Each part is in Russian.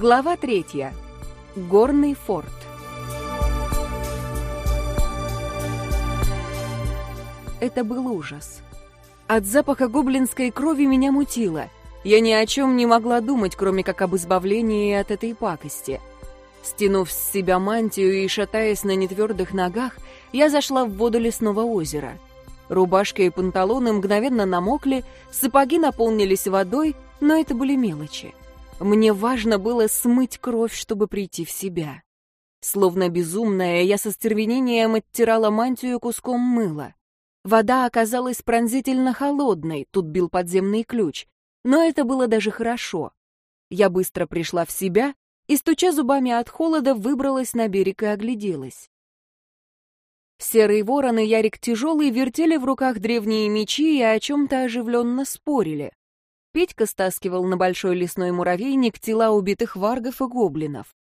Глава третья. Горный форт. Это был ужас. От запаха гоблинской крови меня мутило. Я ни о чем не могла думать, кроме как об избавлении от этой пакости. Стянув с себя мантию и шатаясь на нетвердых ногах, я зашла в воду лесного озера. Рубашка и панталоны мгновенно намокли, сапоги наполнились водой, но это были мелочи. Мне важно было смыть кровь, чтобы прийти в себя. Словно безумная, я со стервенением оттирала мантию куском мыла. Вода оказалась пронзительно холодной, тут бил подземный ключ. Но это было даже хорошо. Я быстро пришла в себя и, стуча зубами от холода, выбралась на берег и огляделась. Серый ворон и Ярик Тяжелый вертели в руках древние мечи и о чем-то оживленно спорили. Петька стаскивал на большой лесной муравейник тела убитых варгов и гоблинов.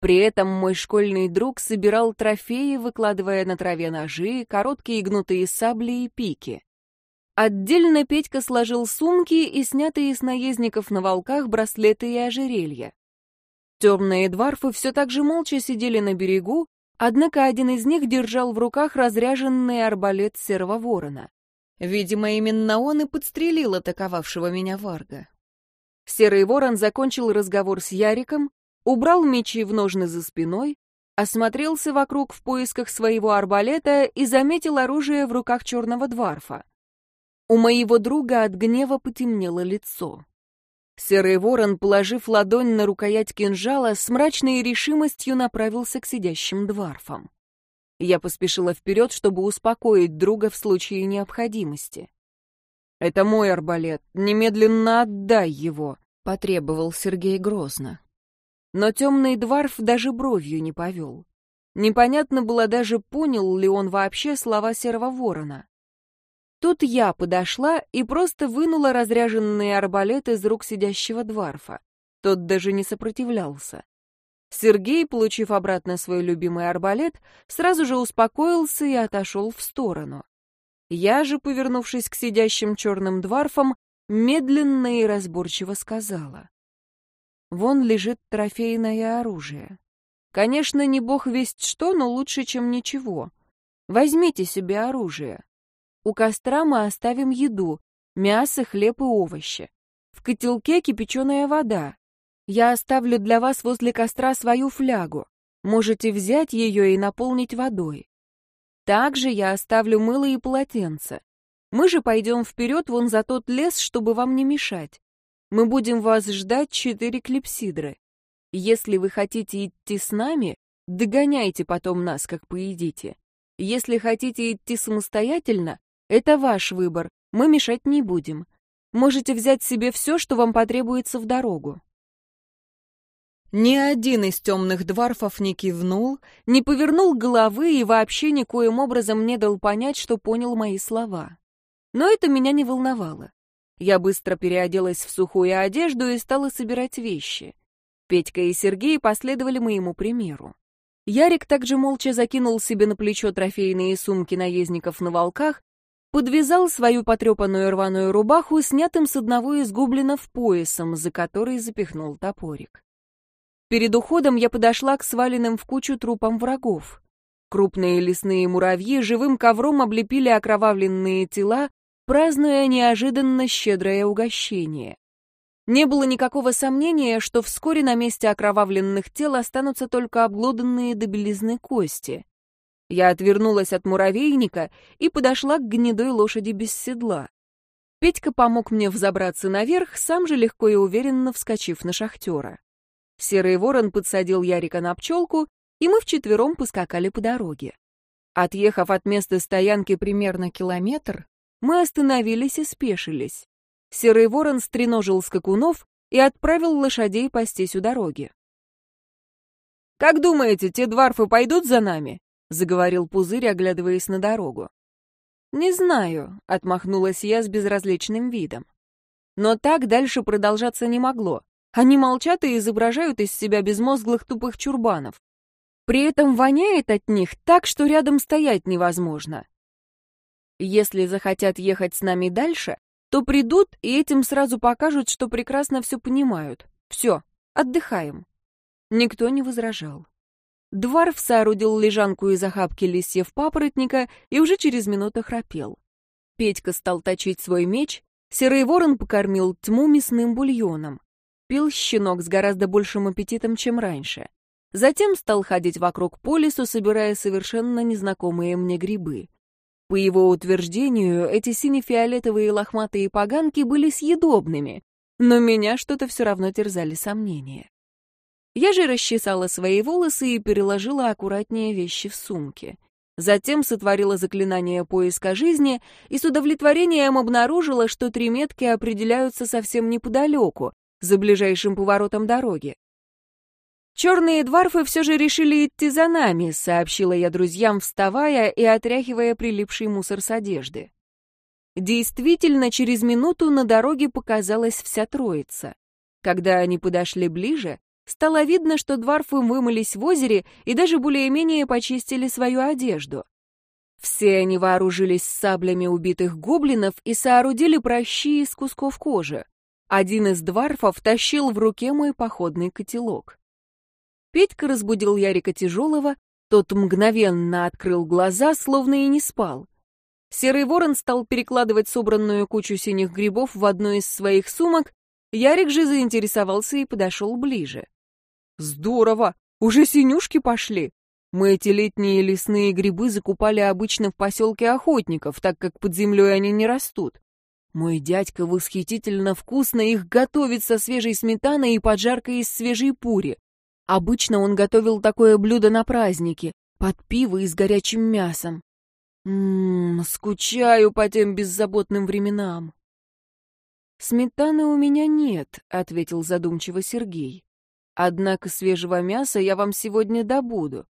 При этом мой школьный друг собирал трофеи, выкладывая на траве ножи, короткие гнутые сабли и пики. Отдельно Петька сложил сумки и снятые с наездников на волках браслеты и ожерелья. Темные дварфы все так же молча сидели на берегу, однако один из них держал в руках разряженный арбалет серого ворона. Видимо, именно он и подстрелил атаковавшего меня Варга. Серый ворон закончил разговор с Яриком, убрал мечи в ножны за спиной, осмотрелся вокруг в поисках своего арбалета и заметил оружие в руках черного дварфа. У моего друга от гнева потемнело лицо. Серый ворон, положив ладонь на рукоять кинжала, с мрачной решимостью направился к сидящим дварфам. Я поспешила вперед, чтобы успокоить друга в случае необходимости. «Это мой арбалет, немедленно отдай его», — потребовал Сергей грозно. Но темный дворф даже бровью не повел. Непонятно было даже, понял ли он вообще слова серого ворона. Тут я подошла и просто вынула разряженный арбалет из рук сидящего дворфа. Тот даже не сопротивлялся. Сергей, получив обратно свой любимый арбалет, сразу же успокоился и отошел в сторону. Я же, повернувшись к сидящим черным дворфам, медленно и разборчиво сказала. Вон лежит трофейное оружие. Конечно, не бог весть что, но лучше, чем ничего. Возьмите себе оружие. У костра мы оставим еду, мясо, хлеб и овощи. В котелке кипяченая вода. Я оставлю для вас возле костра свою флягу. Можете взять ее и наполнить водой. Также я оставлю мыло и полотенце. Мы же пойдем вперед вон за тот лес, чтобы вам не мешать. Мы будем вас ждать четыре клипсидры. Если вы хотите идти с нами, догоняйте потом нас, как поедите. Если хотите идти самостоятельно, это ваш выбор, мы мешать не будем. Можете взять себе все, что вам потребуется в дорогу. Ни один из темных дворфов не кивнул, не повернул головы и вообще никоим образом не дал понять, что понял мои слова. Но это меня не волновало. Я быстро переоделась в сухую одежду и стала собирать вещи. Петька и Сергей последовали моему примеру. Ярик также молча закинул себе на плечо трофейные сумки наездников на волках, подвязал свою потрепанную рваную рубаху, снятым с одного из гоблинов поясом, за который запихнул топорик. Перед уходом я подошла к сваленным в кучу трупам врагов. Крупные лесные муравьи живым ковром облепили окровавленные тела, празднуя неожиданно щедрое угощение. Не было никакого сомнения, что вскоре на месте окровавленных тел останутся только обглоданные до белизны кости. Я отвернулась от муравейника и подошла к гнедой лошади без седла. Петька помог мне взобраться наверх, сам же легко и уверенно вскочив на шахтера. Серый ворон подсадил Ярика на пчелку, и мы вчетвером поскакали по дороге. Отъехав от места стоянки примерно километр, мы остановились и спешились. Серый ворон стреножил скакунов и отправил лошадей пастись у дороги. «Как думаете, те дварфы пойдут за нами?» — заговорил Пузырь, оглядываясь на дорогу. «Не знаю», — отмахнулась я с безразличным видом. Но так дальше продолжаться не могло. Они молчат и изображают из себя безмозглых тупых чурбанов. При этом воняет от них так, что рядом стоять невозможно. Если захотят ехать с нами дальше, то придут и этим сразу покажут, что прекрасно все понимают. Все, отдыхаем. Никто не возражал. Дварф соорудил лежанку из охапки листьев папоротника и уже через минуту храпел. Петька стал точить свой меч, серый ворон покормил тьму мясным бульоном. Пил щенок с гораздо большим аппетитом, чем раньше. Затем стал ходить вокруг по лесу, собирая совершенно незнакомые мне грибы. По его утверждению, эти сине-фиолетовые лохматые поганки были съедобными, но меня что-то все равно терзали сомнения. Я же расчесала свои волосы и переложила аккуратнее вещи в сумке. Затем сотворила заклинание поиска жизни и с удовлетворением обнаружила, что три метки определяются совсем неподалеку, за ближайшим поворотом дороги. «Черные дворфы все же решили идти за нами», — сообщила я друзьям, вставая и отряхивая прилипший мусор с одежды. Действительно, через минуту на дороге показалась вся троица. Когда они подошли ближе, стало видно, что дворфы вымылись в озере и даже более-менее почистили свою одежду. Все они вооружились саблями убитых гоблинов и соорудили прощи из кусков кожи. Один из дворфов тащил в руке мой походный котелок. Петька разбудил Ярика Тяжелого, тот мгновенно открыл глаза, словно и не спал. Серый ворон стал перекладывать собранную кучу синих грибов в одну из своих сумок, Ярик же заинтересовался и подошел ближе. «Здорово! Уже синюшки пошли! Мы эти летние лесные грибы закупали обычно в поселке охотников, так как под землей они не растут. Мой дядька восхитительно вкусно их готовит со свежей сметаной и поджаркой из свежей пури. Обычно он готовил такое блюдо на праздники, под пиво и с горячим мясом. Ммм, скучаю по тем беззаботным временам. «Сметаны у меня нет», — ответил задумчиво Сергей. «Однако свежего мяса я вам сегодня добуду.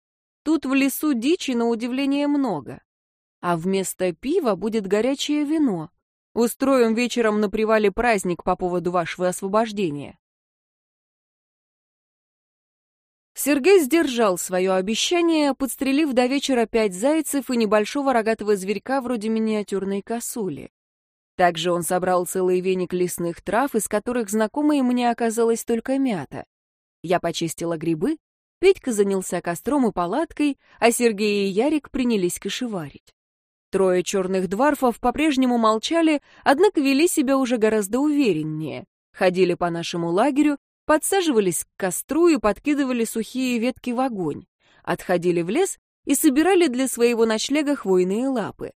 Тут в лесу дичи, на удивление, много. А вместо пива будет горячее вино. Устроим вечером на привале праздник по поводу вашего освобождения. Сергей сдержал свое обещание, подстрелив до вечера пять зайцев и небольшого рогатого зверька вроде миниатюрной косули. Также он собрал целый веник лесных трав, из которых знакомой мне оказалась только мята. Я почистила грибы, Петька занялся костром и палаткой, а Сергей и Ярик принялись кошеварить. Трое черных дворфов по-прежнему молчали, однако вели себя уже гораздо увереннее. Ходили по нашему лагерю, подсаживались к костру и подкидывали сухие ветки в огонь. Отходили в лес и собирали для своего ночлега хвойные лапы.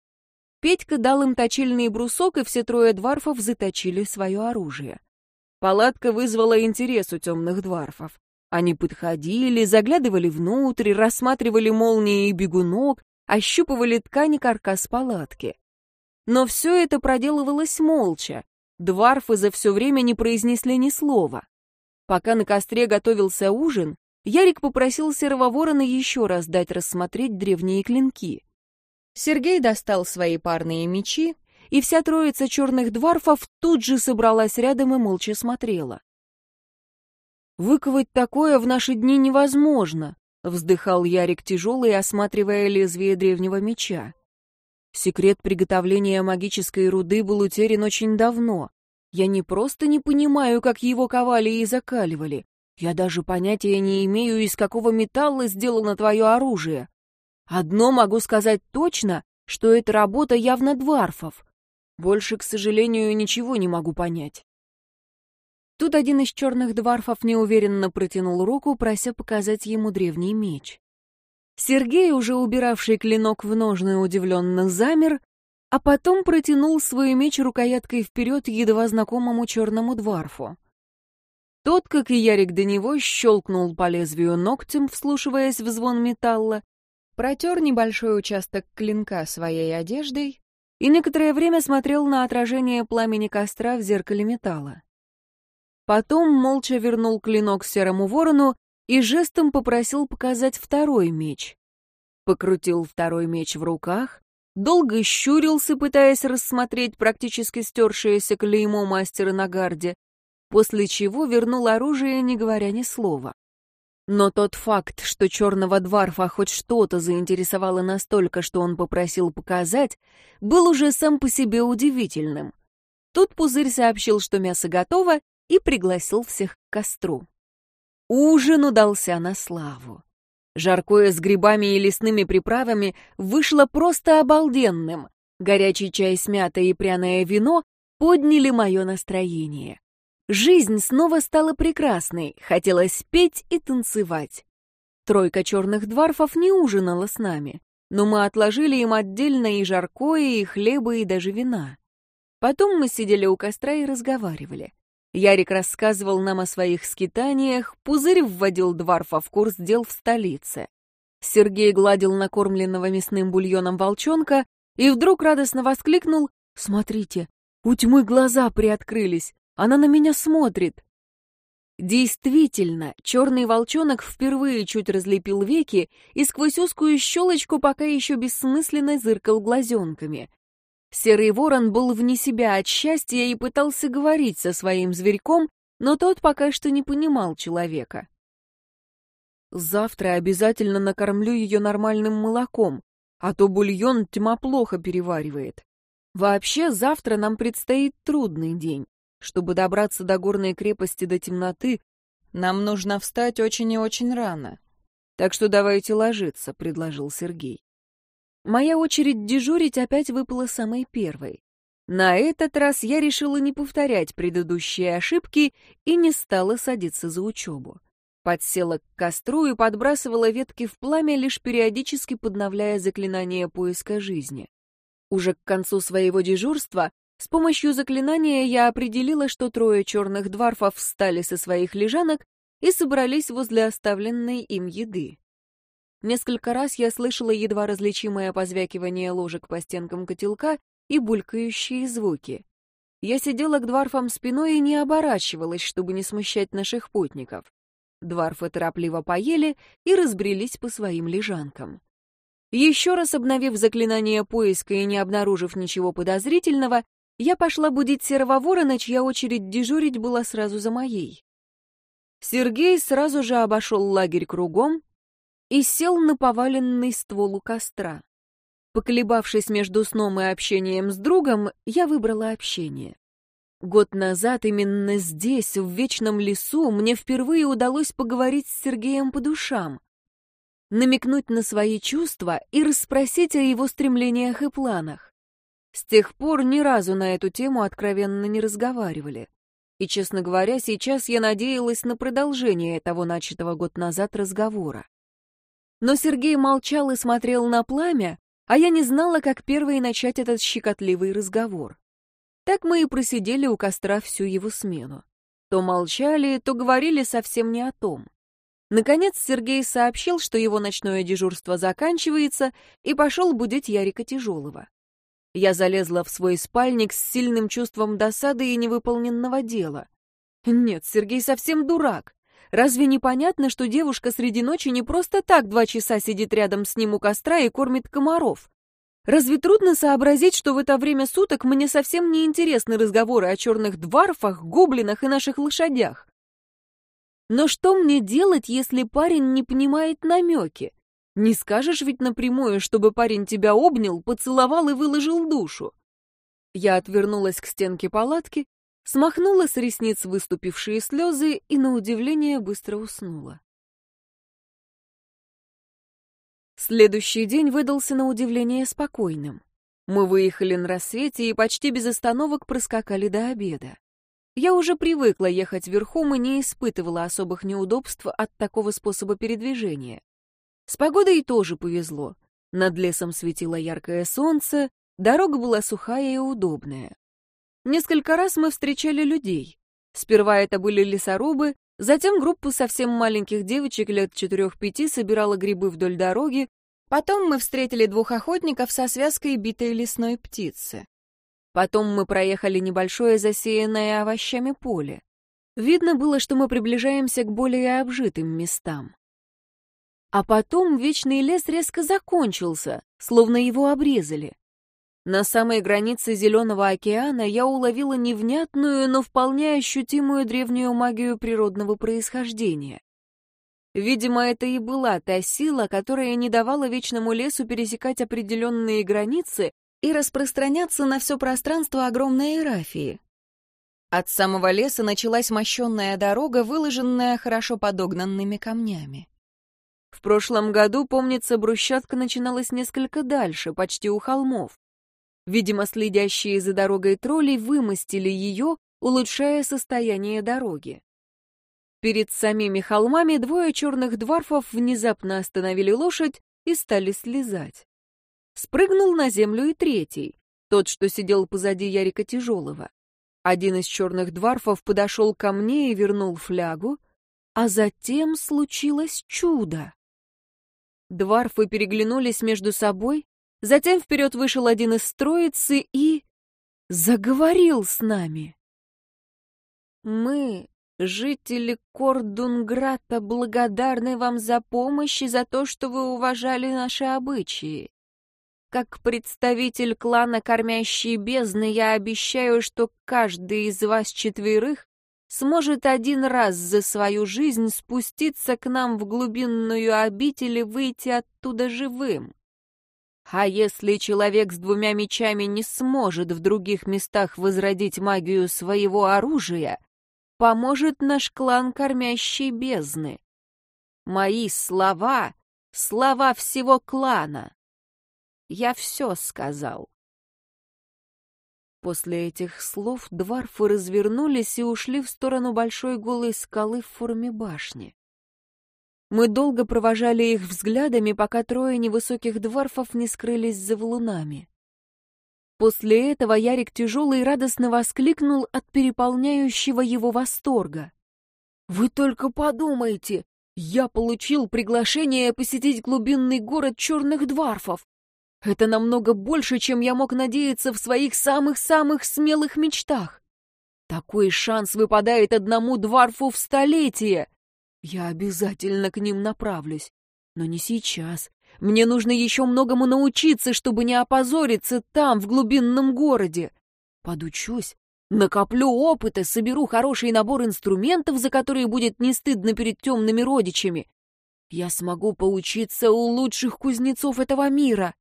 Петька дал им точильный брусок, и все трое дворфов заточили свое оружие. Палатка вызвала интерес у темных дворфов. Они подходили, заглядывали внутрь, рассматривали молнии и бегунок, ощупывали ткани каркас палатки. Но все это проделывалось молча. Дварфы за все время не произнесли ни слова. Пока на костре готовился ужин, Ярик попросил серого ворона еще раз дать рассмотреть древние клинки. Сергей достал свои парные мечи, и вся троица черных дварфов тут же собралась рядом и молча смотрела. «Выковать такое в наши дни невозможно», Вздыхал Ярик тяжелый, осматривая лезвие древнего меча. Секрет приготовления магической руды был утерян очень давно. Я не просто не понимаю, как его ковали и закаливали. Я даже понятия не имею, из какого металла сделано твое оружие. Одно могу сказать точно, что это работа явно дварфов. Больше, к сожалению, ничего не могу понять. Тут один из черных дварфов неуверенно протянул руку, прося показать ему древний меч. Сергей, уже убиравший клинок в ножны, удивленно замер, а потом протянул свой меч рукояткой вперед едва знакомому черному дварфу. Тот, как и Ярик до него, щелкнул по лезвию ногтем, вслушиваясь в звон металла, протер небольшой участок клинка своей одеждой и некоторое время смотрел на отражение пламени костра в зеркале металла. Потом молча вернул клинок серому ворону и жестом попросил показать второй меч. Покрутил второй меч в руках, долго щурился, пытаясь рассмотреть практически стершееся клеймо мастера на гарде, после чего вернул оружие, не говоря ни слова. Но тот факт, что черного дворфа хоть что-то заинтересовало настолько, что он попросил показать, был уже сам по себе удивительным. Тут пузырь сообщил, что мясо готово, и пригласил всех к костру. Ужин удался на славу. Жаркое с грибами и лесными приправами вышло просто обалденным. Горячий чай с мятой и пряное вино подняли мое настроение. Жизнь снова стала прекрасной, хотелось петь и танцевать. Тройка черных дворфов не ужинала с нами, но мы отложили им отдельно и жаркое, и хлеба, и даже вина. Потом мы сидели у костра и разговаривали. Ярик рассказывал нам о своих скитаниях, Пузырь вводил Дварфа в курс дел в столице. Сергей гладил накормленного мясным бульоном волчонка и вдруг радостно воскликнул «Смотрите, у тьмы глаза приоткрылись, она на меня смотрит». Действительно, черный волчонок впервые чуть разлепил веки и сквозь узкую щелочку пока еще бессмысленно зыркал глазенками. Серый ворон был вне себя от счастья и пытался говорить со своим зверьком, но тот пока что не понимал человека. «Завтра обязательно накормлю ее нормальным молоком, а то бульон тьма плохо переваривает. Вообще, завтра нам предстоит трудный день. Чтобы добраться до горной крепости до темноты, нам нужно встать очень и очень рано. Так что давайте ложиться», — предложил Сергей. Моя очередь дежурить опять выпала самой первой. На этот раз я решила не повторять предыдущие ошибки и не стала садиться за учебу. Подсела к костру и подбрасывала ветки в пламя, лишь периодически подновляя заклинание поиска жизни. Уже к концу своего дежурства с помощью заклинания я определила, что трое черных дворфов встали со своих лежанок и собрались возле оставленной им еды. Несколько раз я слышала едва различимое позвякивание ложек по стенкам котелка и булькающие звуки. Я сидела к дворфам спиной и не оборачивалась, чтобы не смущать наших путников. Дворфы торопливо поели и разбрелись по своим лежанкам. Еще раз обновив заклинание поиска и не обнаружив ничего подозрительного, я пошла будить серого ворона, чья очередь дежурить была сразу за моей. Сергей сразу же обошел лагерь кругом, и сел на поваленный ствол у костра. Поколебавшись между сном и общением с другом, я выбрала общение. Год назад именно здесь, в Вечном лесу, мне впервые удалось поговорить с Сергеем по душам, намекнуть на свои чувства и расспросить о его стремлениях и планах. С тех пор ни разу на эту тему откровенно не разговаривали. И, честно говоря, сейчас я надеялась на продолжение того начатого год назад разговора. Но Сергей молчал и смотрел на пламя, а я не знала, как первой начать этот щекотливый разговор. Так мы и просидели у костра всю его смену. То молчали, то говорили совсем не о том. Наконец Сергей сообщил, что его ночное дежурство заканчивается, и пошел будить Ярика Тяжелого. Я залезла в свой спальник с сильным чувством досады и невыполненного дела. Нет, Сергей совсем дурак. Разве не понятно, что девушка среди ночи не просто так два часа сидит рядом с ним у костра и кормит комаров? Разве трудно сообразить, что в это время суток мне совсем не интересны разговоры о черных дварфах, гоблинах и наших лошадях? Но что мне делать, если парень не понимает намеки? Не скажешь ведь напрямую, чтобы парень тебя обнял, поцеловал и выложил душу. Я отвернулась к стенке палатки смахнула с ресниц выступившие слезы и, на удивление, быстро уснула. Следующий день выдался на удивление спокойным. Мы выехали на рассвете и почти без остановок проскакали до обеда. Я уже привыкла ехать верхом и не испытывала особых неудобств от такого способа передвижения. С погодой тоже повезло. Над лесом светило яркое солнце, дорога была сухая и удобная. Несколько раз мы встречали людей. Сперва это были лесорубы, затем группа совсем маленьких девочек лет четырех-пяти собирала грибы вдоль дороги, потом мы встретили двух охотников со связкой битой лесной птицы. Потом мы проехали небольшое засеянное овощами поле. Видно было, что мы приближаемся к более обжитым местам. А потом вечный лес резко закончился, словно его обрезали. На самой границе Зеленого океана я уловила невнятную, но вполне ощутимую древнюю магию природного происхождения. Видимо, это и была та сила, которая не давала Вечному лесу пересекать определенные границы и распространяться на все пространство огромной эрафии. От самого леса началась мощенная дорога, выложенная хорошо подогнанными камнями. В прошлом году, помнится, брусчатка начиналась несколько дальше, почти у холмов. Видимо, следящие за дорогой тролли вымостили ее, улучшая состояние дороги. Перед самими холмами двое черных дворфов внезапно остановили лошадь и стали слезать. Спрыгнул на землю и третий, тот, что сидел позади Ярика Тяжелого. Один из черных дворфов подошел ко мне и вернул флягу, а затем случилось чудо. Дварфы переглянулись между собой, затем вперед вышел один из троицы и... заговорил с нами. «Мы, жители Кордунграта, благодарны вам за помощь и за то, что вы уважали наши обычаи. Как представитель клана Кормящей Бездны я обещаю, что каждый из вас четверых сможет один раз за свою жизнь спуститься к нам в глубинную обитель и выйти оттуда живым. А если человек с двумя мечами не сможет в других местах возродить магию своего оружия, поможет наш клан Кормящей Бездны. Мои слова — слова всего клана. Я все сказал. После этих слов дварфы развернулись и ушли в сторону большой голой скалы в форме башни. Мы долго провожали их взглядами, пока трое невысоких дварфов не скрылись за валунами. После этого Ярик тяжелый радостно воскликнул от переполняющего его восторга. «Вы только подумайте! Я получил приглашение посетить глубинный город черных дварфов! Это намного больше, чем я мог надеяться в своих самых-самых смелых мечтах. Такой шанс выпадает одному дворфу в столетие. Я обязательно к ним направлюсь. Но не сейчас. Мне нужно еще многому научиться, чтобы не опозориться там, в глубинном городе. Подучусь, накоплю опыта, соберу хороший набор инструментов, за которые будет не стыдно перед темными родичами. Я смогу поучиться у лучших кузнецов этого мира.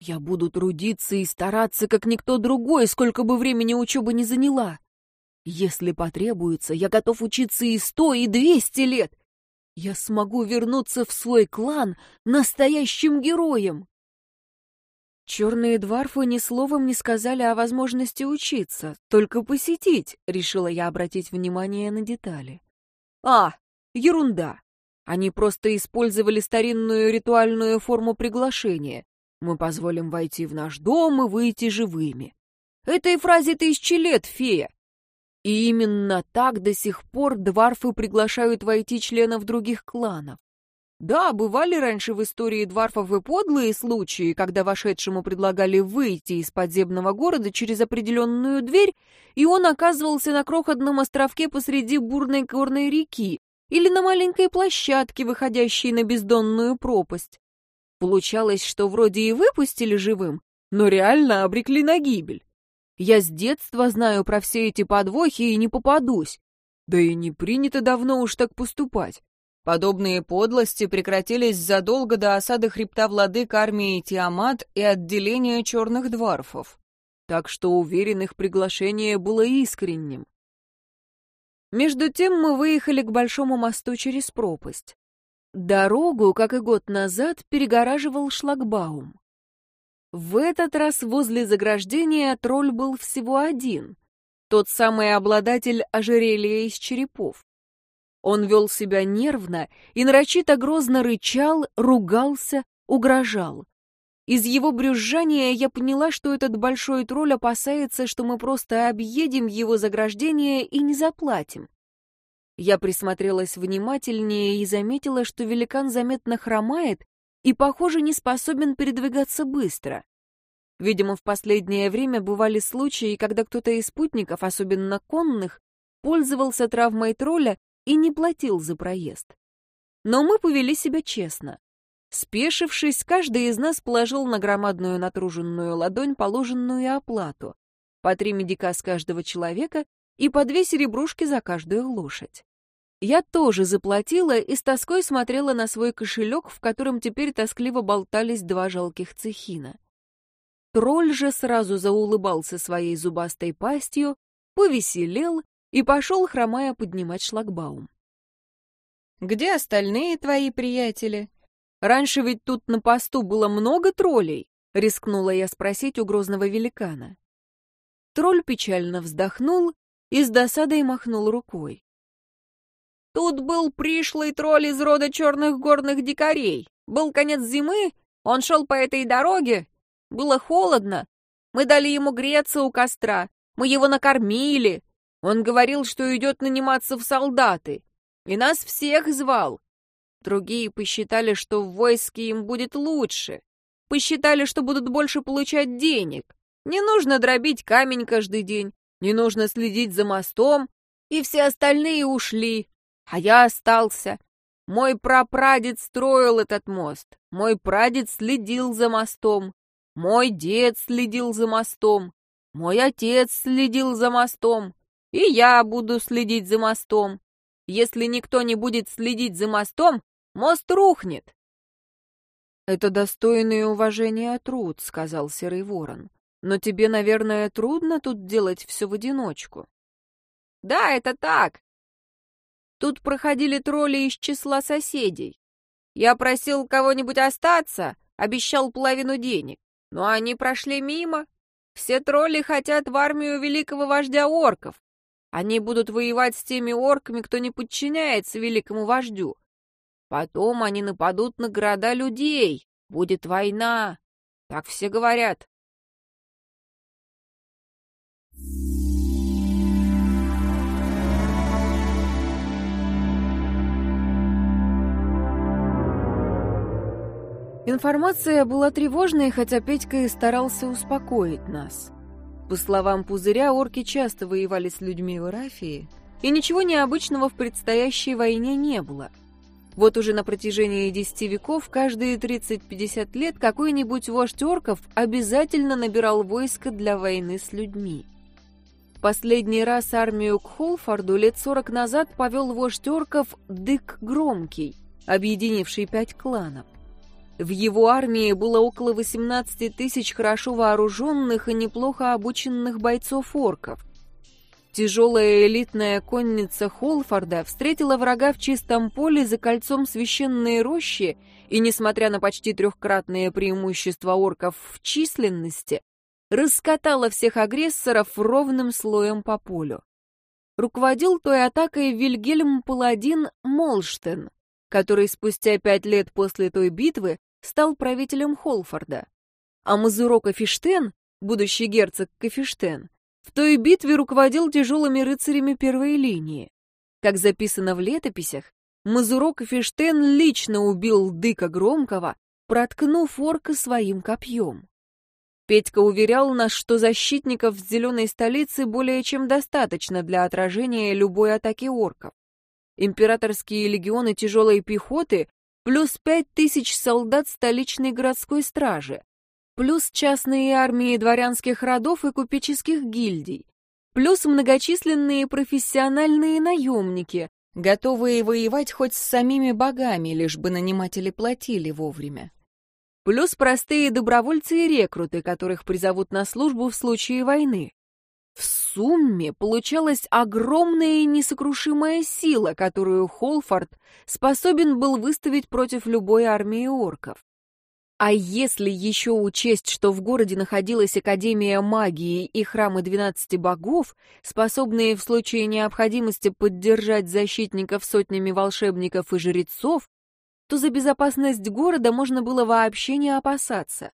Я буду трудиться и стараться, как никто другой, сколько бы времени учеба не заняла. Если потребуется, я готов учиться и сто, и двести лет. Я смогу вернуться в свой клан настоящим героем. Черные дварфы ни словом не сказали о возможности учиться, только посетить, решила я обратить внимание на детали. А, ерунда. Они просто использовали старинную ритуальную форму приглашения. Мы позволим войти в наш дом и выйти живыми. Этой фразе тысячи лет, фея. И именно так до сих пор дварфы приглашают войти членов других кланов. Да, бывали раньше в истории дварфов и подлые случаи, когда вошедшему предлагали выйти из подземного города через определенную дверь, и он оказывался на крохотном островке посреди бурной горной реки или на маленькой площадке, выходящей на бездонную пропасть. Получалось, что вроде и выпустили живым, но реально обрекли на гибель. Я с детства знаю про все эти подвохи и не попадусь. Да и не принято давно уж так поступать. Подобные подлости прекратились задолго до осады хребта владык армии Тиамат и отделения черных дворфов. Так что уверен, их приглашение было искренним. Между тем мы выехали к большому мосту через пропасть. Дорогу, как и год назад, перегораживал шлагбаум. В этот раз возле заграждения тролль был всего один, тот самый обладатель ожерелья из черепов. Он вел себя нервно и нарочито грозно рычал, ругался, угрожал. Из его брюзжания я поняла, что этот большой тролль опасается, что мы просто объедем его заграждение и не заплатим. Я присмотрелась внимательнее и заметила, что великан заметно хромает и, похоже, не способен передвигаться быстро. Видимо, в последнее время бывали случаи, когда кто-то из спутников, особенно конных, пользовался травмой тролля и не платил за проезд. Но мы повели себя честно. Спешившись, каждый из нас положил на громадную натруженную ладонь положенную оплату, по три медика с каждого человека и по две серебрушки за каждую лошадь. Я тоже заплатила и с тоской смотрела на свой кошелек, в котором теперь тоскливо болтались два жалких цехина. Тролль же сразу заулыбался своей зубастой пастью, повеселел и пошел, хромая, поднимать шлагбаум. «Где остальные твои приятели? Раньше ведь тут на посту было много троллей», — рискнула я спросить у грозного великана. Тролль печально вздохнул и с досадой махнул рукой. «Тут был пришлый тролль из рода черных горных дикарей. Был конец зимы, он шел по этой дороге. Было холодно. Мы дали ему греться у костра. Мы его накормили. Он говорил, что идет наниматься в солдаты. И нас всех звал. Другие посчитали, что в войске им будет лучше. Посчитали, что будут больше получать денег. Не нужно дробить камень каждый день. Не нужно следить за мостом. И все остальные ушли. А я остался. Мой прапрадед строил этот мост. Мой прадед следил за мостом. Мой дед следил за мостом. Мой отец следил за мостом, и я буду следить за мостом. Если никто не будет следить за мостом, мост рухнет. «Это достойный уважения труд», — сказал Серый Ворон. «Но тебе, наверное, трудно тут делать все в одиночку». «Да, это так. Тут проходили тролли из числа соседей. Я просил кого-нибудь остаться, обещал половину денег, но они прошли мимо, все тролли хотят в армию великого вождя орков. Они будут воевать с теми орками, кто не подчиняется великому вождю. Потом они нападут на города людей. Будет война. Так все говорят. Информация была тревожной, хотя Петька и старался успокоить нас. По словам Пузыря, орки часто воевали с людьми в Арафии, и ничего необычного в предстоящей войне не было. Вот уже на протяжении десяти веков каждые 30-50 лет какой-нибудь вождь орков обязательно набирал войско для войны с людьми. Последний раз армию к Холфорду лет 40 назад повел вождь орков Дык Громкий, объединивший пять кланов. В его армии было около 18 тысяч хорошо вооруженных и неплохо обученных бойцов-орков. Тяжелая элитная конница Холфорда встретила врага в чистом поле за кольцом священной рощи и, несмотря на почти трехкратное преимущество орков в численности, раскатала всех агрессоров ровным слоем по полю. Руководил той атакой Вильгельм Паладин Молштен, который спустя пять лет после той битвы стал правителем Холфорда. А Мазурок Афиштен, будущий герцог Кафиштен, в той битве руководил тяжелыми рыцарями первой линии. Как записано в летописях, Мазурок Афиштен лично убил Дыка Громкого, проткнув орка своим копьем. Петька уверял нас, что защитников в зеленой столице более чем достаточно для отражения любой атаки орков. Императорские легионы тяжелой пехоты плюс пять тысяч солдат столичной городской стражи, плюс частные армии дворянских родов и купеческих гильдий, плюс многочисленные профессиональные наемники, готовые воевать хоть с самими богами, лишь бы наниматели платили вовремя. Плюс простые добровольцы и рекруты, которых призовут на службу в случае войны. В сумме получалась огромная и несокрушимая сила, которую Холфорд способен был выставить против любой армии орков. А если еще учесть, что в городе находилась Академия магии и храмы двенадцати богов, способные в случае необходимости поддержать защитников сотнями волшебников и жрецов, то за безопасность города можно было вообще не опасаться.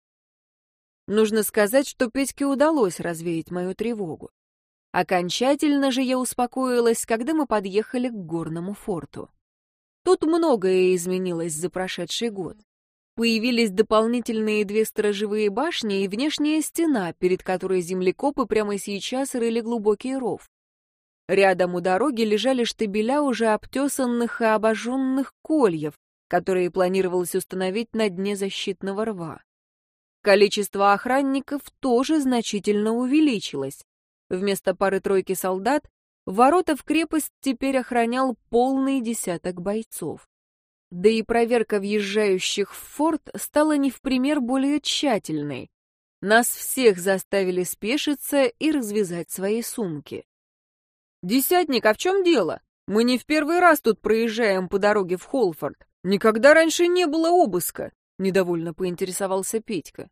Нужно сказать, что Петьке удалось развеять мою тревогу. Окончательно же я успокоилась, когда мы подъехали к горному форту. Тут многое изменилось за прошедший год. Появились дополнительные две сторожевые башни и внешняя стена, перед которой землекопы прямо сейчас рыли глубокий ров. Рядом у дороги лежали штабеля уже обтесанных и обожженных кольев, которые планировалось установить на дне защитного рва. Количество охранников тоже значительно увеличилось. Вместо пары-тройки солдат ворота в крепость теперь охранял полный десяток бойцов. Да и проверка въезжающих в форт стала не в пример более тщательной. Нас всех заставили спешиться и развязать свои сумки. «Десятник, а в чем дело? Мы не в первый раз тут проезжаем по дороге в Холфорд. Никогда раньше не было обыска», — недовольно поинтересовался Петька.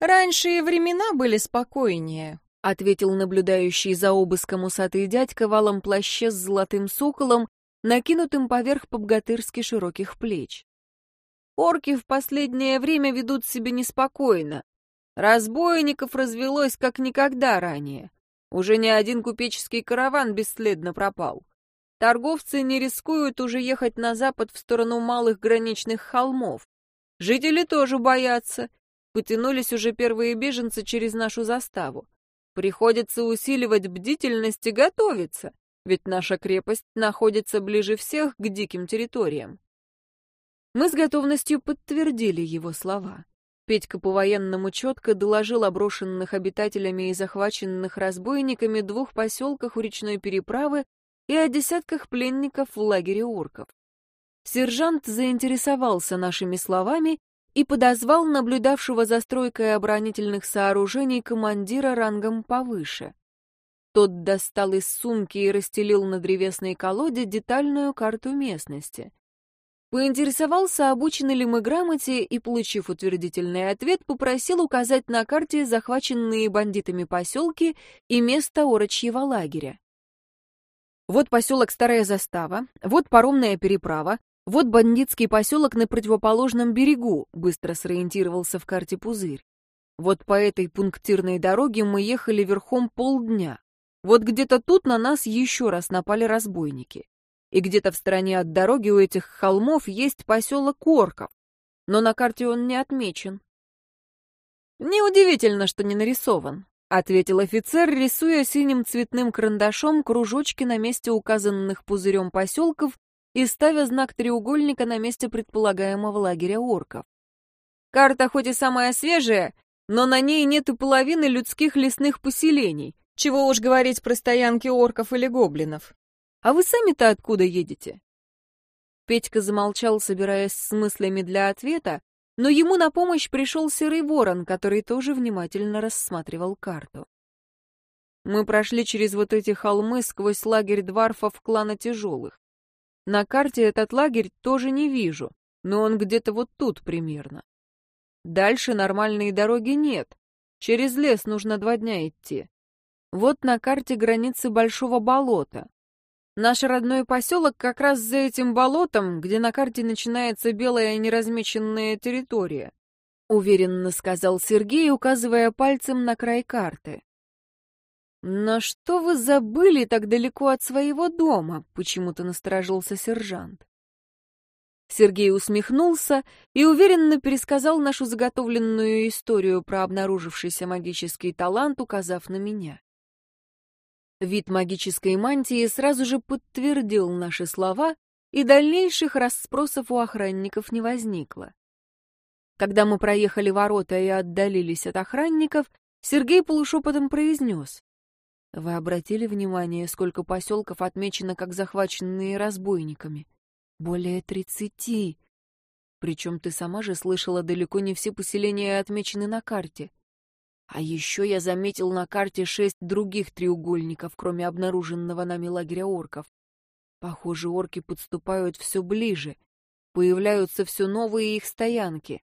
«Раньше времена были спокойнее», — ответил наблюдающий за обыском усатый дядька валом плаще с золотым соколом, накинутым поверх по-богатырски широких плеч. «Орки в последнее время ведут себя неспокойно. Разбойников развелось как никогда ранее. Уже ни один купеческий караван бесследно пропал. Торговцы не рискуют уже ехать на запад в сторону малых граничных холмов. Жители тоже боятся, Потянулись уже первые беженцы через нашу заставу. Приходится усиливать бдительность и готовиться, ведь наша крепость находится ближе всех к диким территориям. Мы с готовностью подтвердили его слова. Петька по-военному четко доложил о брошенных обитателями и захваченных разбойниками двух поселках у речной переправы и о десятках пленников в лагере орков. Сержант заинтересовался нашими словами и подозвал наблюдавшего за стройкой оборонительных сооружений командира рангом повыше. Тот достал из сумки и расстелил на древесной колоде детальную карту местности. Поинтересовался, обучены ли мы грамоте, и, получив утвердительный ответ, попросил указать на карте захваченные бандитами поселки и место орочьего лагеря. Вот поселок Старая Застава, вот паромная переправа, вот бандитский поселок на противоположном берегу, быстро сориентировался в карте пузырь. Вот по этой пунктирной дороге мы ехали верхом полдня. Вот где-то тут на нас еще раз напали разбойники. И где-то в стороне от дороги у этих холмов есть поселок Орков, но на карте он не отмечен. «Неудивительно, что не нарисован», — ответил офицер, рисуя синим цветным карандашом кружочки на месте указанных пузырем поселков и ставя знак треугольника на месте предполагаемого лагеря орков. Карта хоть и самая свежая, но на ней нет и половины людских лесных поселений, чего уж говорить про стоянки орков или гоблинов. А вы сами-то откуда едете? Петька замолчал, собираясь с мыслями для ответа, но ему на помощь пришел серый ворон, который тоже внимательно рассматривал карту. Мы прошли через вот эти холмы сквозь лагерь дварфов клана тяжелых. На карте этот лагерь тоже не вижу, но он где-то вот тут примерно. Дальше нормальной дороги нет. Через лес нужно два дня идти. Вот на карте границы большого болота. Наш родной поселок как раз за этим болотом, где на карте начинается белая неразмеченная территория. Уверенно сказал Сергей, указывая пальцем на край карты. «Но что вы забыли так далеко от своего дома?» — почему-то насторожился сержант. Сергей усмехнулся и уверенно пересказал нашу заготовленную историю про обнаружившийся магический талант, указав на меня. Вид магической мантии сразу же подтвердил наши слова, и дальнейших расспросов у охранников не возникло. Когда мы проехали ворота и отдалились от охранников, Сергей полушепотом произнес. Вы обратили внимание, сколько поселков отмечено как захваченные разбойниками? Более тридцати. Причем ты сама же слышала, далеко не все поселения отмечены на карте. А еще я заметил на карте шесть других треугольников, кроме обнаруженного нами лагеря орков. Похоже, орки подступают все ближе. Появляются все новые их стоянки.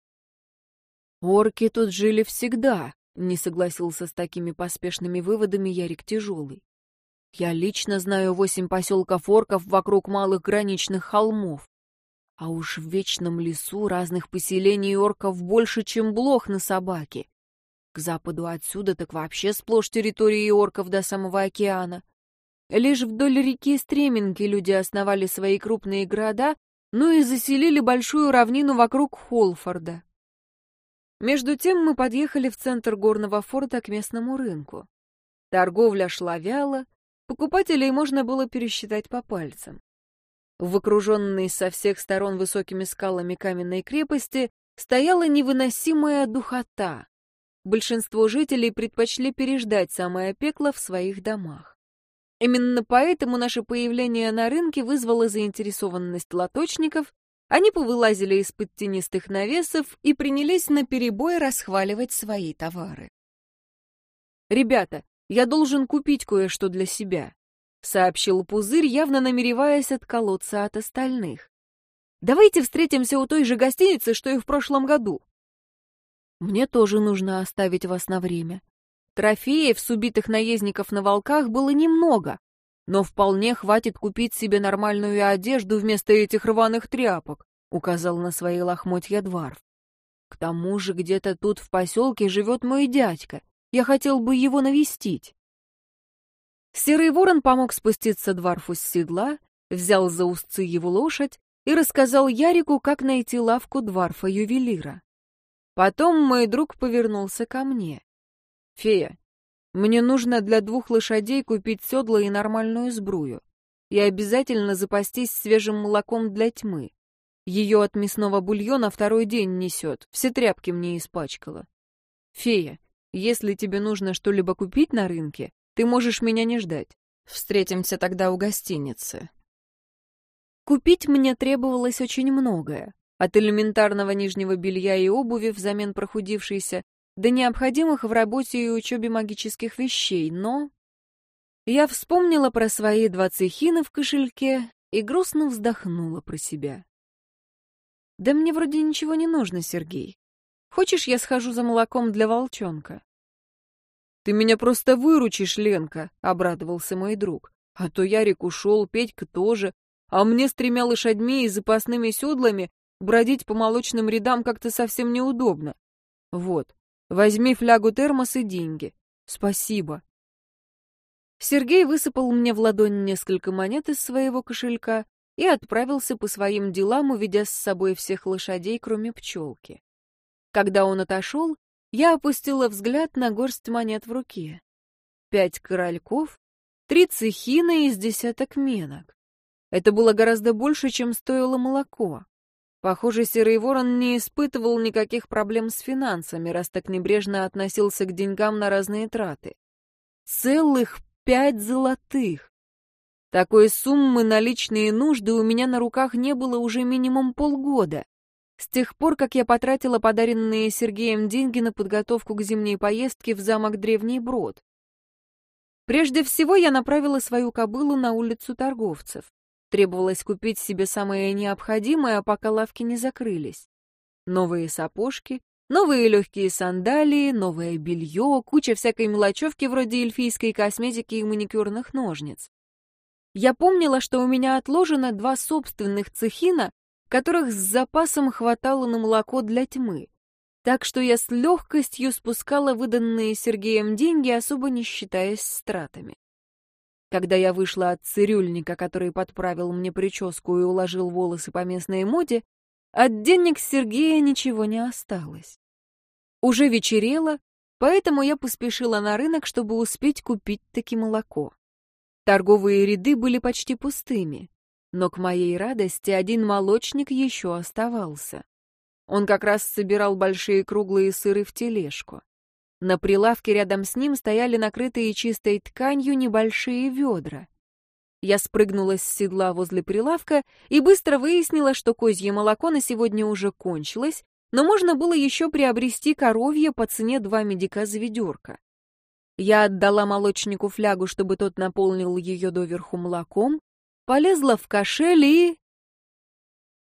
Орки тут жили всегда, не согласился с такими поспешными выводами Ярик Тяжелый. Я лично знаю восемь поселков орков вокруг малых граничных холмов. А уж в вечном лесу разных поселений орков больше, чем блох на собаке. К западу отсюда так вообще сплошь территории орков до самого океана. Лишь вдоль реки Стременки люди основали свои крупные города, ну и заселили большую равнину вокруг Холфорда. Между тем мы подъехали в центр горного форта к местному рынку. Торговля шла вяло, покупателей можно было пересчитать по пальцам. В окруженной со всех сторон высокими скалами каменной крепости стояла невыносимая духота. Большинство жителей предпочли переждать самое пекло в своих домах. Именно поэтому наше появление на рынке вызвало заинтересованность лоточников они повылазили из-под тенистых навесов и принялись наперебой расхваливать свои товары. «Ребята, Я должен купить кое-что для себя», — сообщил Пузырь, явно намереваясь отколоться от остальных. «Давайте встретимся у той же гостиницы, что и в прошлом году». «Мне тоже нужно оставить вас на время. Трофеев с убитых наездников на волках было немного, но вполне хватит купить себе нормальную одежду вместо этих рваных тряпок», — указал на свои лохмотья Дварф. «К тому же где-то тут в поселке живет мой дядька. Я хотел бы его навестить». Серый ворон помог спуститься Дварфу с седла, взял за узцы его лошадь и рассказал Ярику, как найти лавку Дварфа-ювелира. Потом мой друг повернулся ко мне. «Фея, мне нужно для двух лошадей купить седла и нормальную сбрую. И обязательно запастись свежим молоком для тьмы. Ее от мясного бульона второй день несет, все тряпки мне испачкала. Фея, если тебе нужно что-либо купить на рынке, ты можешь меня не ждать. Встретимся тогда у гостиницы. Купить мне требовалось очень многое. От элементарного нижнего белья и обуви взамен прохудившейся до необходимых в работе и учебе магических вещей, но... Я вспомнила про свои два цехины в кошельке и грустно вздохнула про себя. «Да мне вроде ничего не нужно, Сергей. Хочешь, я схожу за молоком для волчонка?» «Ты меня просто выручишь, Ленка», — обрадовался мой друг. «А то Ярик ушел, Петька тоже, а мне с тремя лошадьми и запасными седлами бродить по молочным рядам как-то совсем неудобно. Вот, Возьми флягу термос и деньги. Спасибо. Сергей высыпал мне в ладонь несколько монет из своего кошелька и отправился по своим делам, уведя с собой всех лошадей, кроме пчелки. Когда он отошел, я опустила взгляд на горсть монет в руке. Пять корольков, три цехины из десяток менок. Это было гораздо больше, чем стоило молоко. Похоже, Серый Ворон не испытывал никаких проблем с финансами, раз так небрежно относился к деньгам на разные траты. Целых пять золотых! Такой суммы на личные нужды у меня на руках не было уже минимум полгода. С тех пор, как я потратила подаренные Сергеем деньги на подготовку к зимней поездке в замок Древний Брод. Прежде всего я направила свою кобылу на улицу торговцев. Требовалось купить себе самое необходимое, пока лавки не закрылись. Новые сапожки, новые легкие сандалии, новое белье, куча всякой мелочевки вроде эльфийской косметики и маникюрных ножниц. Я помнила, что у меня отложено два собственных цехина, которых с запасом хватало на молоко для тьмы. Так что я с легкостью спускала выданные Сергеем деньги, особо не считаясь стратами. Когда я вышла от цирюльника, который подправил мне прическу и уложил волосы по местной моде, от денег Сергея ничего не осталось. Уже вечерело, поэтому я поспешила на рынок, чтобы успеть купить таки молоко. Торговые ряды были почти пустыми, но к моей радости один молочник еще оставался. Он как раз собирал большие круглые сыры в тележку. На прилавке рядом с ним стояли накрытые чистой тканью небольшие ведра. Я спрыгнула с седла возле прилавка и быстро выяснила, что козье молоко на сегодня уже кончилось, но можно было еще приобрести коровье по цене два медика за ведерко. Я отдала молочнику флягу, чтобы тот наполнил ее доверху молоком, полезла в кошель и...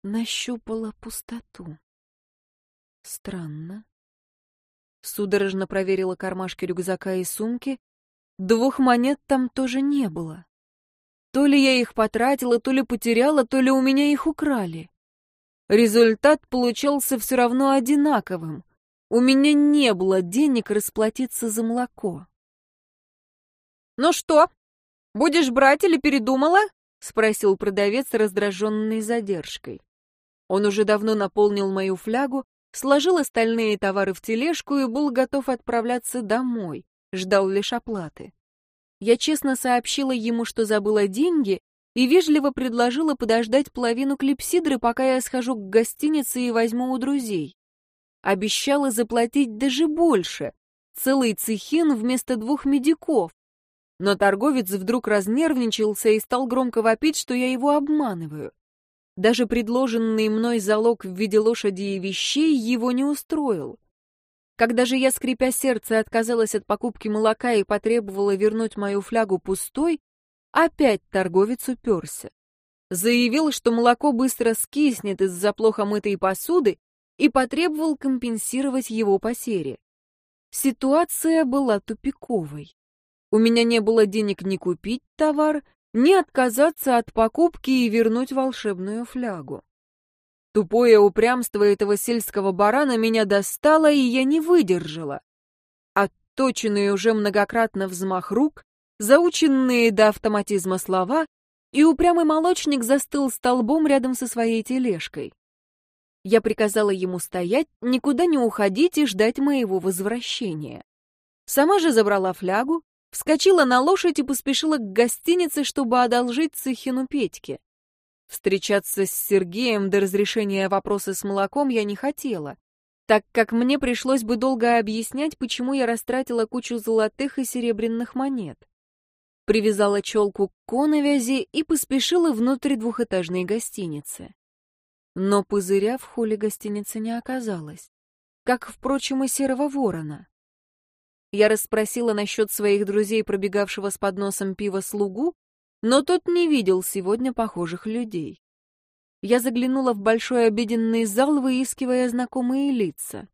Нащупала пустоту. Странно. Судорожно проверила кармашки рюкзака и сумки. Двух монет там тоже не было. То ли я их потратила, то ли потеряла, то ли у меня их украли. Результат получался все равно одинаковым. У меня не было денег расплатиться за молоко. «Ну что, будешь брать или передумала?» — спросил продавец, раздраженный задержкой. Он уже давно наполнил мою флягу, сложил остальные товары в тележку и был готов отправляться домой, ждал лишь оплаты. Я честно сообщила ему, что забыла деньги, и вежливо предложила подождать половину клипсидры, пока я схожу к гостинице и возьму у друзей. Обещала заплатить даже больше, целый цехин вместо двух медиков. Но торговец вдруг разнервничался и стал громко вопить, что я его обманываю. Даже предложенный мной залог в виде лошади и вещей его не устроил. Когда же я, скрипя сердце, отказалась от покупки молока и потребовала вернуть мою флягу пустой, опять торговец уперся. Заявил, что молоко быстро скиснет из-за плохо мытой посуды и потребовал компенсировать его потере. Ситуация была тупиковой. У меня не было денег ни купить товар, ни отказаться от покупки и вернуть волшебную флягу. Тупое упрямство этого сельского барана меня достало, и я не выдержала. Отточенный уже многократно взмах рук, заученные до автоматизма слова, и упрямый молочник застыл столбом рядом со своей тележкой. Я приказала ему стоять, никуда не уходить и ждать моего возвращения. Сама же забрала флягу, вскочила на лошадь и поспешила к гостинице, чтобы одолжить Цихину Петьке. Встречаться с Сергеем до разрешения вопроса с молоком я не хотела, так как мне пришлось бы долго объяснять, почему я растратила кучу золотых и серебряных монет. Привязала челку к коновязи и поспешила внутрь двухэтажной гостиницы. Но пузыря в холле гостиницы не оказалось, как, впрочем, и серого ворона. Я расспросила насчет своих друзей, пробегавшего с подносом пива слугу, но тот не видел сегодня похожих людей. Я заглянула в большой обеденный зал, выискивая знакомые лица.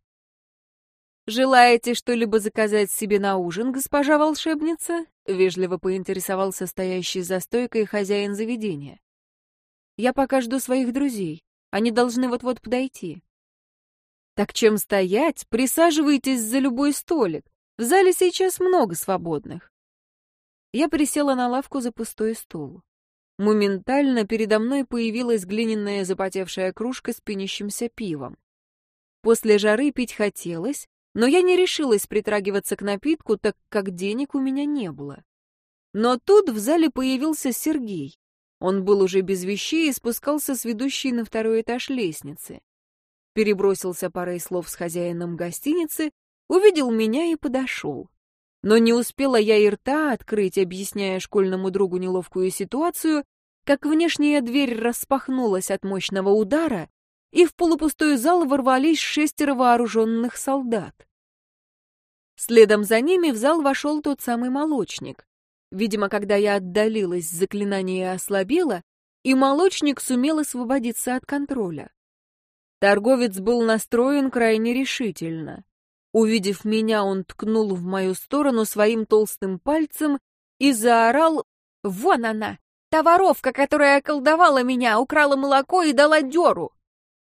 «Желаете что-либо заказать себе на ужин, госпожа волшебница?» — вежливо поинтересовался стоящий за стойкой хозяин заведения. «Я пока жду своих друзей. Они должны вот-вот подойти». «Так чем стоять? Присаживайтесь за любой столик. В зале сейчас много свободных. Я присела на лавку за пустой стул. Моментально передо мной появилась глиняная запотевшая кружка с пенящимся пивом. После жары пить хотелось, но я не решилась притрагиваться к напитку, так как денег у меня не было. Но тут в зале появился Сергей. Он был уже без вещей и спускался с ведущей на второй этаж лестницы. Перебросился парой слов с хозяином гостиницы, увидел меня и подошел. Но не успела я и рта открыть, объясняя школьному другу неловкую ситуацию, как внешняя дверь распахнулась от мощного удара, и в полупустой зал ворвались шестеро вооруженных солдат. Следом за ними в зал вошел тот самый молочник. Видимо, когда я отдалилась, заклинание ослабело, и молочник сумел освободиться от контроля. Торговец был настроен крайне решительно. Увидев меня, он ткнул в мою сторону своим толстым пальцем и заорал «Вон она! Та воровка, которая околдовала меня, украла молоко и дала дёру!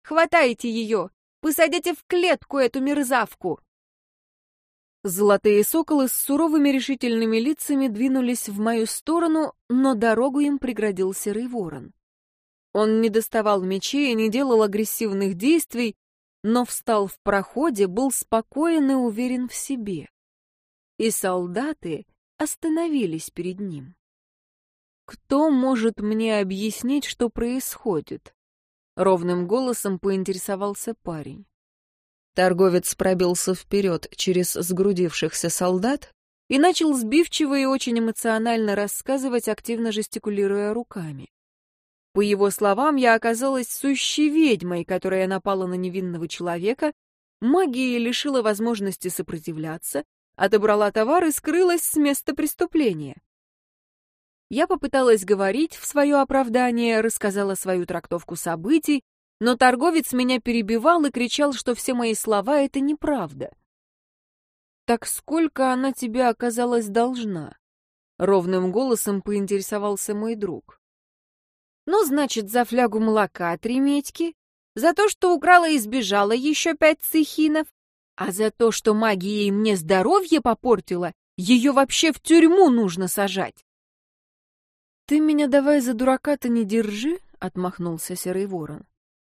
Хватайте ее! Посадите в клетку эту мерзавку!» Золотые соколы с суровыми решительными лицами двинулись в мою сторону, но дорогу им преградил серый ворон. Он не доставал мечей и не делал агрессивных действий, но встал в проходе, был спокоен и уверен в себе. И солдаты остановились перед ним. «Кто может мне объяснить, что происходит?» Ровным голосом поинтересовался парень. Торговец пробился вперед через сгрудившихся солдат и начал сбивчиво и очень эмоционально рассказывать, активно жестикулируя руками. По его словам, я оказалась сущей ведьмой, которая напала на невинного человека, магией лишила возможности сопротивляться, отобрала товар и скрылась с места преступления. Я попыталась говорить в свое оправдание, рассказала свою трактовку событий, но торговец меня перебивал и кричал, что все мои слова — это неправда. «Так сколько она тебе оказалась должна?» — ровным голосом поинтересовался мой друг. Ну, значит, за флягу молока три медьки, за то, что украла и сбежала еще пять цехинов, а за то, что магией мне здоровье попортила, ее вообще в тюрьму нужно сажать. «Ты меня давай за дурака-то не держи», — отмахнулся серый ворон.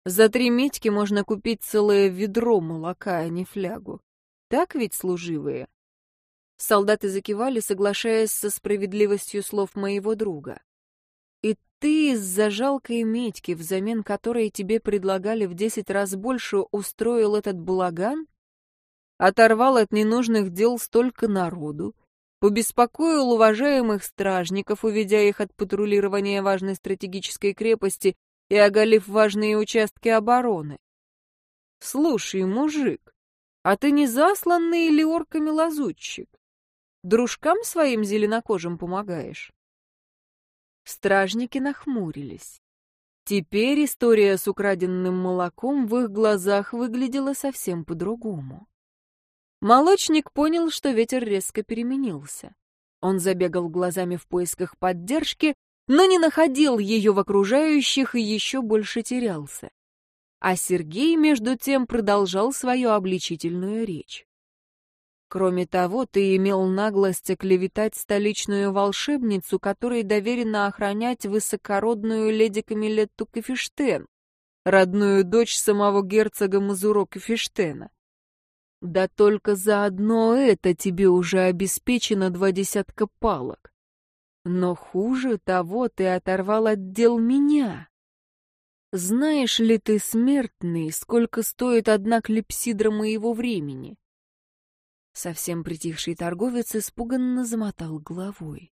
«За три медьки можно купить целое ведро молока, а не флягу. Так ведь, служивые?» Солдаты закивали, соглашаясь со справедливостью слов моего друга. Ты из-за жалкой медьки, взамен которой тебе предлагали в десять раз больше, устроил этот балаган? Оторвал от ненужных дел столько народу, побеспокоил уважаемых стражников, уведя их от патрулирования важной стратегической крепости и оголив важные участки обороны. Слушай, мужик, А ты не засланный или орками лазутчик? Дружкам своим зеленокожим помогаешь?» Стражники нахмурились. Теперь история с украденным молоком в их глазах выглядела совсем по-другому. Молочник понял, что ветер резко переменился. Он забегал глазами в поисках поддержки, но не находил ее в окружающих и еще больше терялся. А Сергей, между тем, продолжал свою обличительную речь. Кроме того, ты имел наглость оклеветать столичную волшебницу, которой доверено охранять высокородную леди Камилетту Кафештен, родную дочь самого герцога Мазуро Кафештена. Да только за одно это тебе уже обеспечено два десятка палок. Но хуже того, ты оторвал отдел меня. Знаешь ли ты, смертный, сколько стоит одна клипсидра моего времени? Совсем притихший торговец испуганно замотал головой.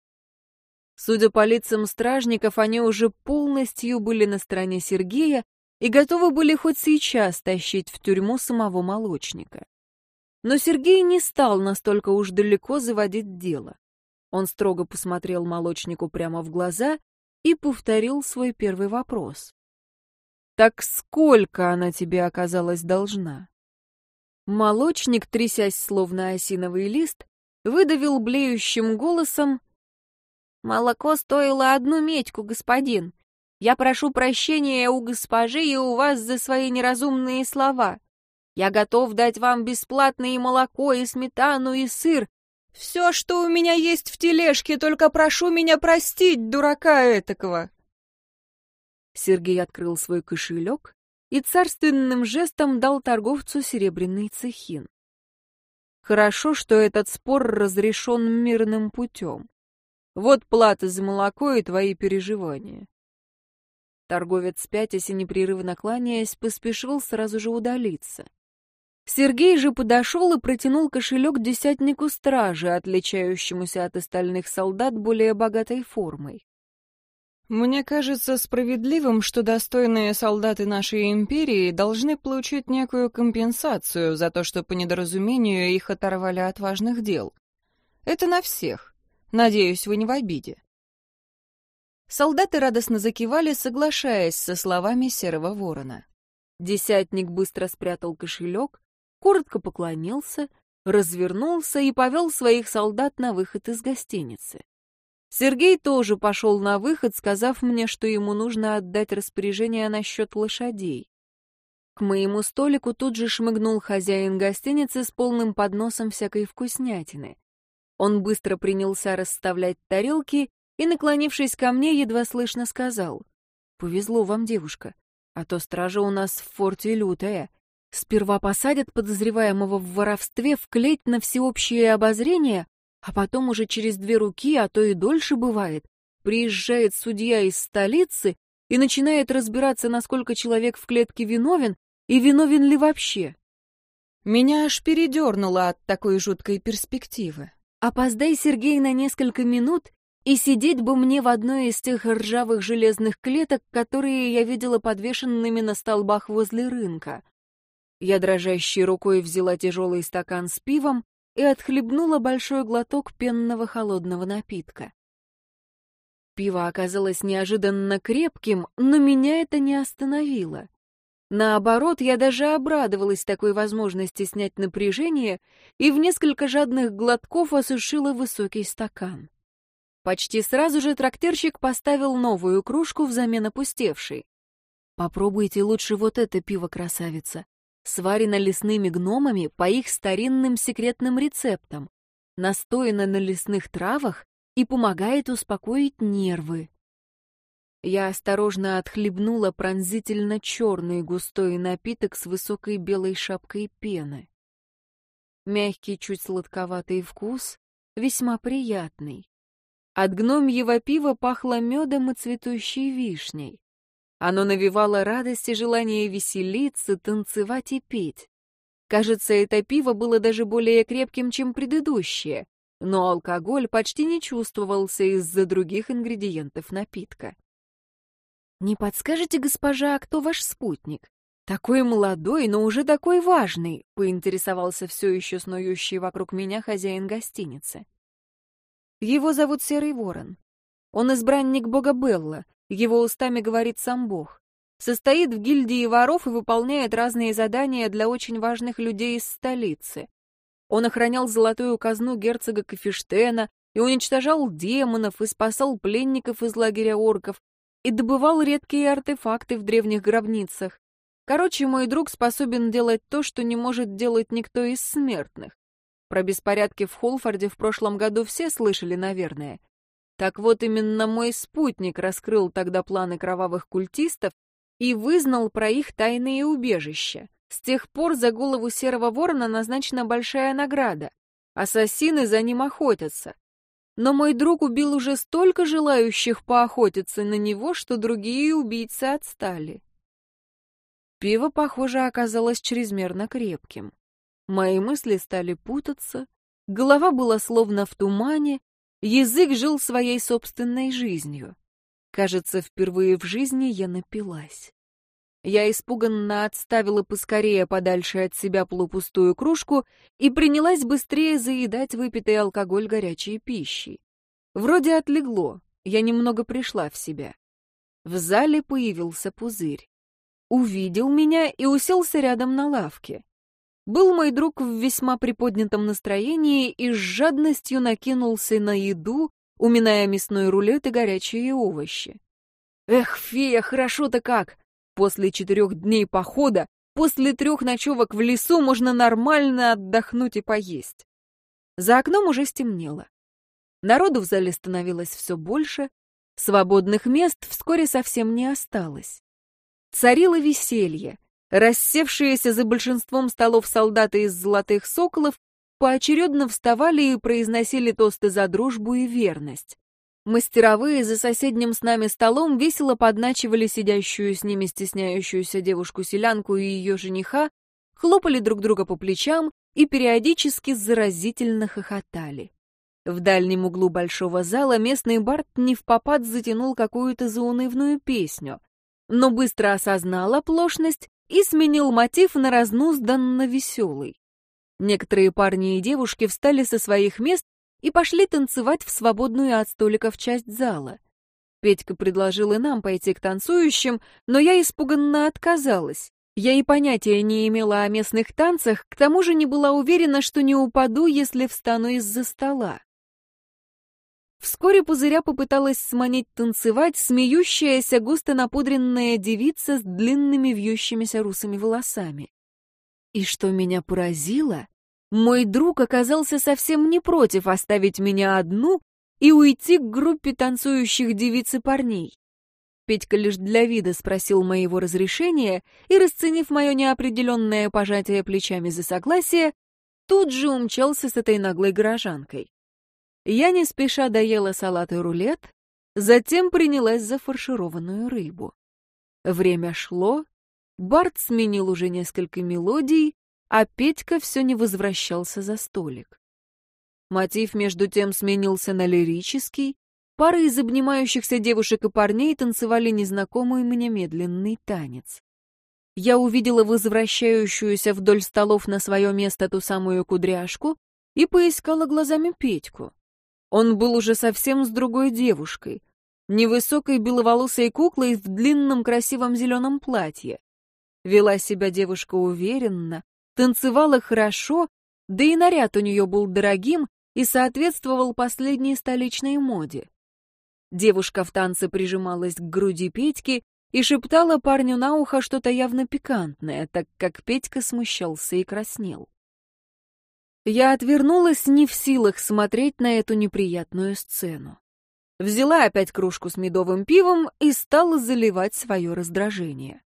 Судя по лицам стражников, они уже полностью были на стороне Сергея и готовы были хоть сейчас тащить в тюрьму самого молочника. Но Сергей не стал настолько уж далеко заводить дело. Он строго посмотрел молочнику прямо в глаза и повторил свой первый вопрос. «Так сколько она тебе оказалась должна?» Молочник, трясясь словно осиновый лист, выдавил блеющим голосом «Молоко стоило одну медьку, господин. Я прошу прощения у госпожи и у вас за свои неразумные слова. Я готов дать вам бесплатно и молоко, и сметану, и сыр. Все, что у меня есть в тележке, только прошу меня простить, дурака этакого». Сергей открыл свой кошелек и царственным жестом дал торговцу серебряный цехин. Хорошо, что этот спор разрешен мирным путем. Вот плата за молоко и твои переживания. Торговец, пятясь и непрерывно кланяясь, поспешил сразу же удалиться. Сергей же подошел и протянул кошелек десятнику стражи, отличающемуся от остальных солдат более богатой формой. Мне кажется справедливым, что достойные солдаты нашей империи должны получить некую компенсацию за то, что по недоразумению их оторвали от важных дел. Это на всех. Надеюсь, вы не в обиде. Солдаты радостно закивали, соглашаясь со словами Серого Ворона. Десятник быстро спрятал кошелек, коротко поклонился, развернулся и повел своих солдат на выход из гостиницы. Сергей тоже пошел на выход, сказав мне, что ему нужно отдать распоряжение насчет лошадей. К моему столику тут же шмыгнул хозяин гостиницы с полным подносом всякой вкуснятины. Он быстро принялся расставлять тарелки и, наклонившись ко мне, едва слышно сказал. «Повезло вам, девушка, а то стража у нас в форте лютая. Сперва посадят подозреваемого в воровстве в клеть на всеобщее обозрение, а потом уже через две руки, а то и дольше бывает, приезжает судья из столицы и начинает разбираться, насколько человек в клетке виновен и виновен ли вообще. Меня аж передернуло от такой жуткой перспективы. Опоздай, Сергей, на несколько минут, и сидеть бы мне в одной из тех ржавых железных клеток, которые я видела подвешенными на столбах возле рынка. Я дрожащей рукой взяла тяжелый стакан с пивом и отхлебнула большой глоток пенного холодного напитка. Пиво оказалось неожиданно крепким, но меня это не остановило. Наоборот, я даже обрадовалась такой возможности снять напряжение и в несколько жадных глотков осушила высокий стакан. Почти сразу же трактирщик поставил новую кружку взамен опустевшей. «Попробуйте лучше вот это пиво, красавица сварено лесными гномами по их старинным секретным рецептам, настояно на лесных травах и помогает успокоить нервы. Я осторожно отхлебнула пронзительно черный густой напиток с высокой белой шапкой пены. Мягкий, чуть сладковатый вкус, весьма приятный. От гномьего пива пахло медом и цветущей вишней. Оно навевало радость и желание веселиться, танцевать и петь. Кажется, это пиво было даже более крепким, чем предыдущее, но алкоголь почти не чувствовался из-за других ингредиентов напитка. «Не подскажете, госпожа, кто ваш спутник? Такой молодой, но уже такой важный, поинтересовался все еще снующий вокруг меня хозяин гостиницы. Его зовут Серый Ворон. Он избранник бога Белла, его устами говорит сам бог. Состоит в гильдии воров и выполняет разные задания для очень важных людей из столицы. Он охранял золотую казну герцога Кафештена и уничтожал демонов, и спасал пленников из лагеря орков, и добывал редкие артефакты в древних гробницах. Короче, мой друг способен делать то, что не может делать никто из смертных. Про беспорядки в Холфорде в прошлом году все слышали, наверное. Так вот, именно мой спутник раскрыл тогда планы кровавых культистов и вызнал про их тайные убежища. С тех пор за голову Серого Ворона назначена большая награда. Ассасины за ним охотятся. Но мой друг убил уже столько желающих поохотиться на него, что другие убийцы отстали. Пиво, похоже, оказалось чрезмерно крепким. Мои мысли стали путаться, голова была словно в тумане, язык жил своей собственной жизнью. Кажется, впервые в жизни я напилась. Я испуганно отставила поскорее подальше от себя полупустую кружку и принялась быстрее заедать выпитый алкоголь горячей пищей. Вроде отлегло, я немного пришла в себя. В зале появился пузырь. Увидел меня и уселся рядом на лавке. Был мой друг в весьма приподнятом настроении и с жадностью накинулся на еду, уминая мясной рулет и горячие овощи. «Эх, фея, хорошо-то как! После четырех дней похода, после трех ночевок в лесу можно нормально отдохнуть и поесть. За окном уже стемнело. Народу в зале становилось все больше, свободных мест вскоре совсем не осталось. Царило веселье. Рассевшиеся за большинством столов солдаты из золотых соколов поочередно вставали и произносили тосты за дружбу и верность. Мастеровые за соседним с нами столом весело подначивали сидящую с ними стесняющуюся девушку-селянку и ее жениха, хлопали друг друга по плечам и периодически заразительно хохотали. В дальнем углу большого зала местный бард не в попад затянул какую-то заунывную песню, но быстро осознал оплошность и сменил мотив на разнузданно веселый. Некоторые парни и девушки встали со своих мест и пошли танцевать в свободную от столиков часть зала. Петька предложил и нам пойти к танцующим, но я испуганно отказалась. Я и понятия не имела о местных танцах, к тому же не была уверена, что не упаду, если встану из-за стола. Вскоре пузыря попыталась сманить танцевать смеющаяся густо напудренная девица с длинными вьющимися русыми волосами. И что меня поразило, мой друг оказался совсем не против оставить меня одну и уйти к группе танцующих девиц и парней. Петька лишь для вида спросил моего разрешения и, расценив мое неопределенное пожатие плечами за согласие, тут же умчался с этой наглой горожанкой. Я не спеша доела салат и рулет, затем принялась за фаршированную рыбу. Время шло, Барт сменил уже несколько мелодий, а Петька все не возвращался за столик. Мотив между тем сменился на лирический, пары из обнимающихся девушек и парней танцевали незнакомый мне медленный танец. Я увидела возвращающуюся вдоль столов на свое место ту самую кудряшку и поискала глазами Петьку. Он был уже совсем с другой девушкой, невысокой беловолосой куклой в длинном красивом зеленом платье. Вела себя девушка уверенно, танцевала хорошо, да и наряд у нее был дорогим и соответствовал последней столичной моде. Девушка в танце прижималась к груди Петьки и шептала парню на ухо что-то явно пикантное, так как Петька смущался и краснел. Я отвернулась не в силах смотреть на эту неприятную сцену. Взяла опять кружку с медовым пивом и стала заливать свое раздражение.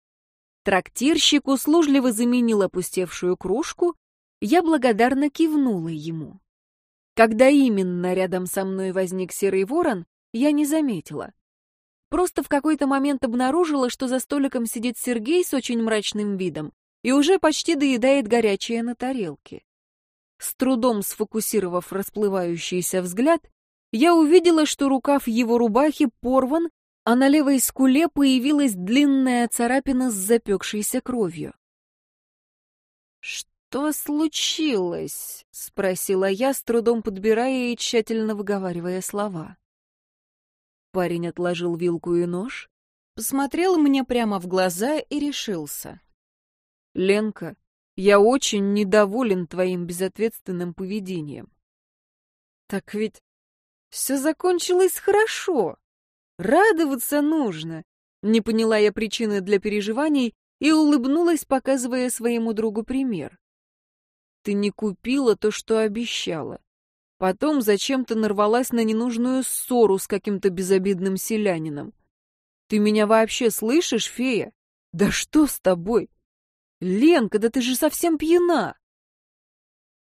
Трактирщик услужливо заменил опустевшую кружку, я благодарно кивнула ему. Когда именно рядом со мной возник серый ворон, я не заметила. Просто в какой-то момент обнаружила, что за столиком сидит Сергей с очень мрачным видом и уже почти доедает горячее на тарелке. С трудом сфокусировав расплывающийся взгляд, я увидела, что рукав его рубахи порван а на левой скуле появилась длинная царапина с запекшейся кровью. «Что случилось?» — спросила я, с трудом подбирая и тщательно выговаривая слова. Парень отложил вилку и нож, посмотрел мне прямо в глаза и решился. «Ленка, я очень недоволен твоим безответственным поведением». «Так ведь все закончилось хорошо. Радоваться нужно». Не поняла я причины для переживаний и улыбнулась, показывая своему другу пример. «Ты не купила то, что обещала. Потом зачем-то нарвалась на ненужную ссору с каким-то безобидным селянином. Ты меня вообще слышишь, фея? Да что с тобой? Ленка, да ты же совсем пьяна!»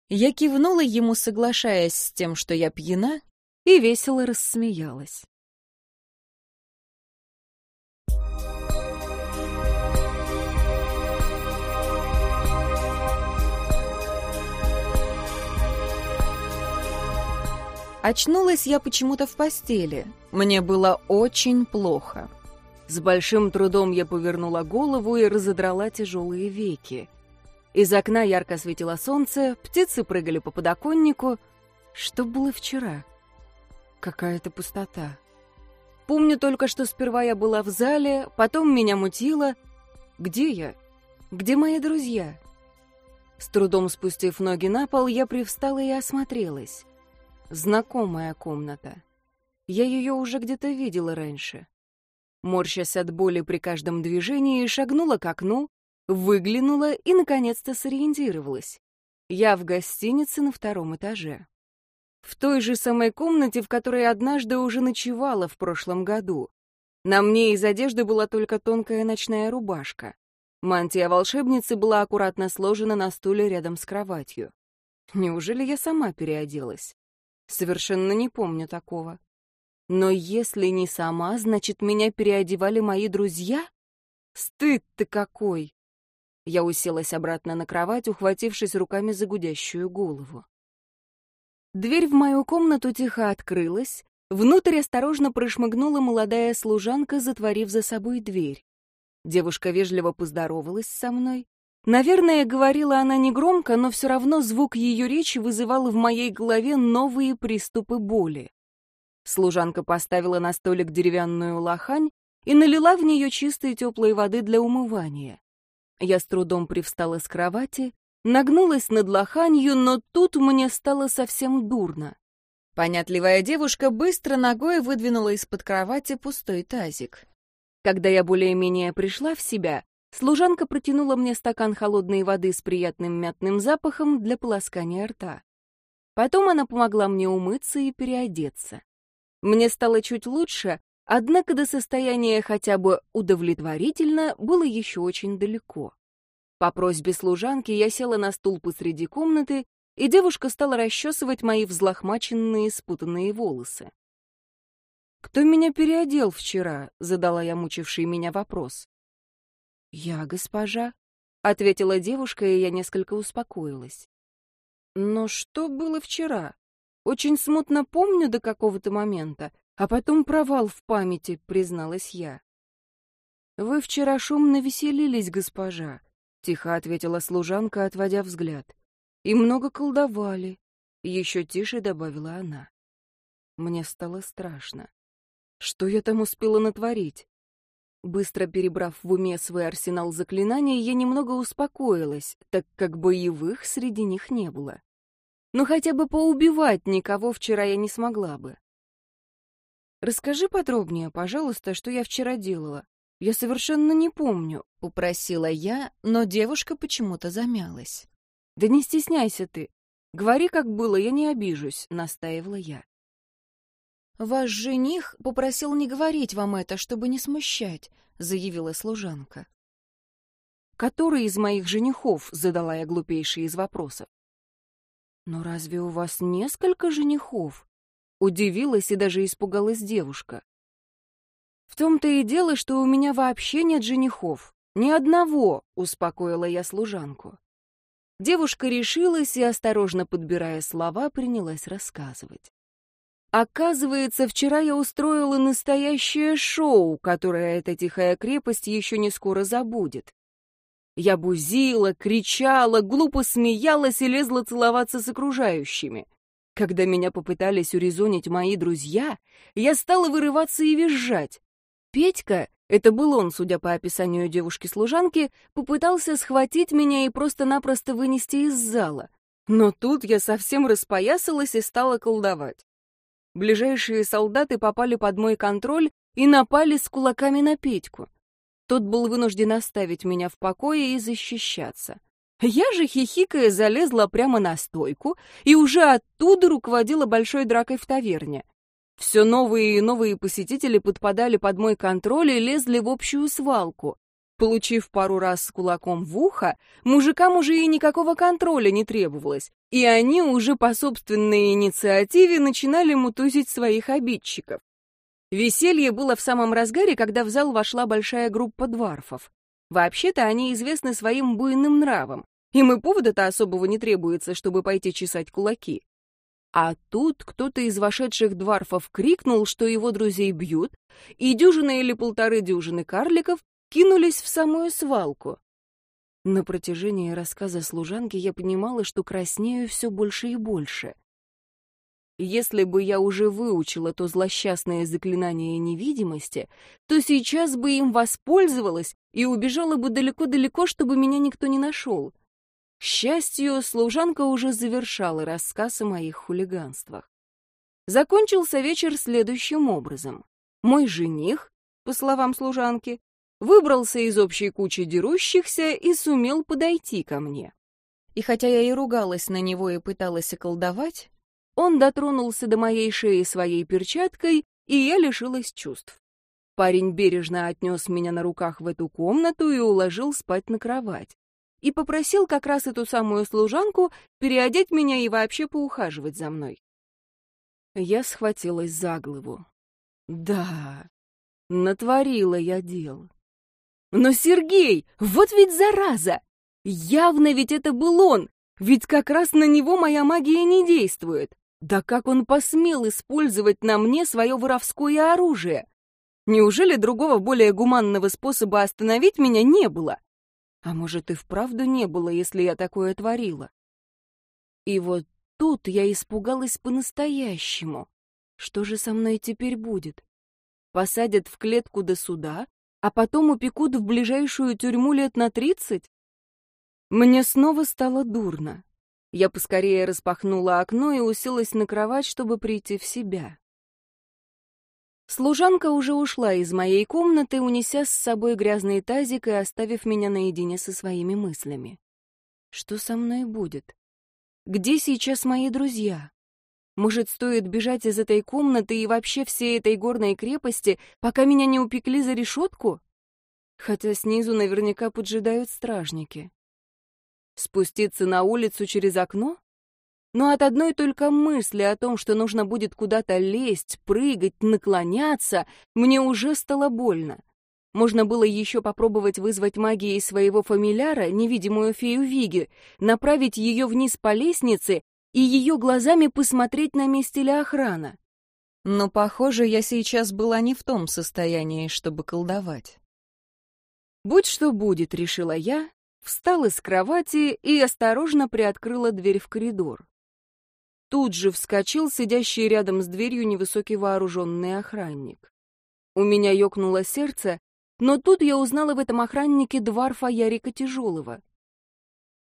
Я кивнула ему, соглашаясь с тем, что я пьяна, и весело рассмеялась. Очнулась я почему-то в постели. Мне было очень плохо. С большим трудом я повернула голову и разодрала тяжелые веки. Из окна ярко светило солнце, птицы прыгали по подоконнику. Что было вчера? Какая-то пустота. Помню только, что сперва я была в зале, потом меня мутило. Где я? Где мои друзья? С трудом спустив ноги на пол, я привстала и осмотрелась. Знакомая комната. Я ее уже где-то видела раньше. Морщась от боли при каждом движении, шагнула к окну, выглянула и, наконец-то, сориентировалась. Я в гостинице на втором этаже. В той же самой комнате, в которой однажды уже ночевала в прошлом году. На мне из одежды была только тонкая ночная рубашка. Мантия волшебницы была аккуратно сложена на стуле рядом с кроватью. Неужели я сама переоделась? Совершенно не помню такого. Но если не сама, значит, меня переодевали мои друзья? Стыд-то какой! Я уселась обратно на кровать, ухватившись руками за гудящую голову. Дверь в мою комнату тихо открылась, внутрь осторожно прошмыгнула молодая служанка, затворив за собой дверь. Девушка вежливо поздоровалась со мной, Наверное, говорила она негромко, но все равно звук ее речи вызывал в моей голове новые приступы боли. Служанка поставила на столик деревянную лохань и налила в нее чистой теплой воды для умывания. Я с трудом привстала с кровати, нагнулась над лоханью, но тут мне стало совсем дурно. Понятливая девушка быстро ногой выдвинула из-под кровати пустой тазик. Когда я более-менее пришла в себя, Служанка протянула мне стакан холодной воды с приятным мятным запахом для полоскания рта. Потом она помогла мне умыться и переодеться. Мне стало чуть лучше, однако до состояния хотя бы удовлетворительно было еще очень далеко. По просьбе служанки я села на стул посреди комнаты, и девушка стала расчесывать мои взлохмаченные спутанные волосы. «Кто меня переодел вчера?» — задала я мучивший меня вопрос. «Я госпожа», — ответила девушка, и я несколько успокоилась. «Но что было вчера? Очень смутно помню до какого-то момента, а потом провал в памяти», — призналась я. «Вы вчера шумно веселились, госпожа», — тихо ответила служанка, отводя взгляд. «И много колдовали», — еще тише добавила она. Мне стало страшно. Что я там успела натворить? Быстро перебрав в уме свой арсенал заклинаний, я немного успокоилась, так как боевых среди них не было. Но хотя бы поубивать никого вчера я не смогла бы. «Расскажи подробнее, пожалуйста, что я вчера делала. Я совершенно не помню», — попросила я, но девушка почему-то замялась. «Да не стесняйся ты. Говори, как было, я не обижусь», — настаивала я. «Ваш жених попросил не говорить вам это, чтобы не смущать», — заявила служанка. «Который из моих женихов?» — задала я глупейший из вопросов. «Но разве у вас несколько женихов?» — удивилась и даже испугалась девушка. «В том-то и дело, что у меня вообще нет женихов. Ни одного», — успокоила я служанку. Девушка решилась и, осторожно подбирая слова, принялась рассказывать. Оказывается, вчера я устроила настоящее шоу, которое эта тихая крепость еще не скоро забудет. Я бузила, кричала, глупо смеялась и лезла целоваться с окружающими. Когда меня попытались урезонить мои друзья, я стала вырываться и визжать. Петька, это был он, судя по описанию девушки-служанки, попытался схватить меня и просто-напросто вынести из зала. Но тут я совсем распоясалась и стала колдовать. Ближайшие солдаты попали под мой контроль и напали с кулаками на Петьку. Тот был вынужден оставить меня в покое и защищаться. Я же, хихикая, залезла прямо на стойку и уже оттуда руководила большой дракой в таверне. Все новые и новые посетители подпадали под мой контроль и лезли в общую свалку. Получив пару раз с кулаком в ухо, мужикам уже и никакого контроля не требовалось, и они уже по собственной инициативе начинали мутузить своих обидчиков. Веселье было в самом разгаре, когда в зал вошла большая группа дварфов. Вообще-то они известны своим буйным нравом, и повода-то особого не требуется, чтобы пойти чесать кулаки. А тут кто-то из вошедших дварфов крикнул, что его друзей бьют, и дюжина или полторы дюжины карликов кинулись в самую свалку. На протяжении рассказа служанки я понимала, что краснею все больше и больше. Если бы я уже выучила то злосчастное заклинание невидимости, то сейчас бы им воспользовалась и убежала бы далеко-далеко, чтобы меня никто не нашел. К счастью, служанка уже завершала рассказ о моих хулиганствах. Закончился вечер следующим образом. Мой жених, по словам служанки, выбрался из общей кучи дерущихся и сумел подойти ко мне. И хотя я и ругалась на него и пыталась околдовать, он дотронулся до моей шеи своей перчаткой, и я лишилась чувств. Парень бережно отнес меня на руках в эту комнату и уложил спать на кровать. И попросил как раз эту самую служанку переодеть меня и вообще поухаживать за мной. Я схватилась за голову. Да, натворила я дел. Но Сергей, вот ведь зараза! Явно ведь это был он, ведь как раз на него моя магия не действует. Да как он посмел использовать на мне свое воровское оружие? Неужели другого более гуманного способа остановить меня не было? А может и вправду не было, если я такое творила? И вот тут я испугалась по-настоящему. Что же со мной теперь будет? Посадят в клетку до суда, а потом упекут в ближайшую тюрьму лет на тридцать? Мне снова стало дурно. Я поскорее распахнула окно и уселась на кровать, чтобы прийти в себя. Служанка уже ушла из моей комнаты, унеся с собой грязный тазик и оставив меня наедине со своими мыслями. Что со мной будет? Где сейчас мои друзья? Может, стоит бежать из этой комнаты и вообще всей этой горной крепости, пока меня не упекли за решетку? Хотя снизу наверняка поджидают стражники. Спуститься на улицу через окно? Но от одной только мысли о том, что нужно будет куда-то лезть, прыгать, наклоняться, мне уже стало больно. Можно было еще попробовать вызвать магией своего фамиляра, невидимую фею Виги, направить ее вниз по лестнице и ее глазами посмотреть, на месте ли охрана. Но, похоже, я сейчас была не в том состоянии, чтобы колдовать. «Будь что будет», — решила я, встала с кровати и осторожно приоткрыла дверь в коридор. Тут же вскочил сидящий рядом с дверью невысокий вооруженный охранник. У меня ёкнуло сердце, но тут я узнала в этом охраннике дварфа Ярика Тяжелого.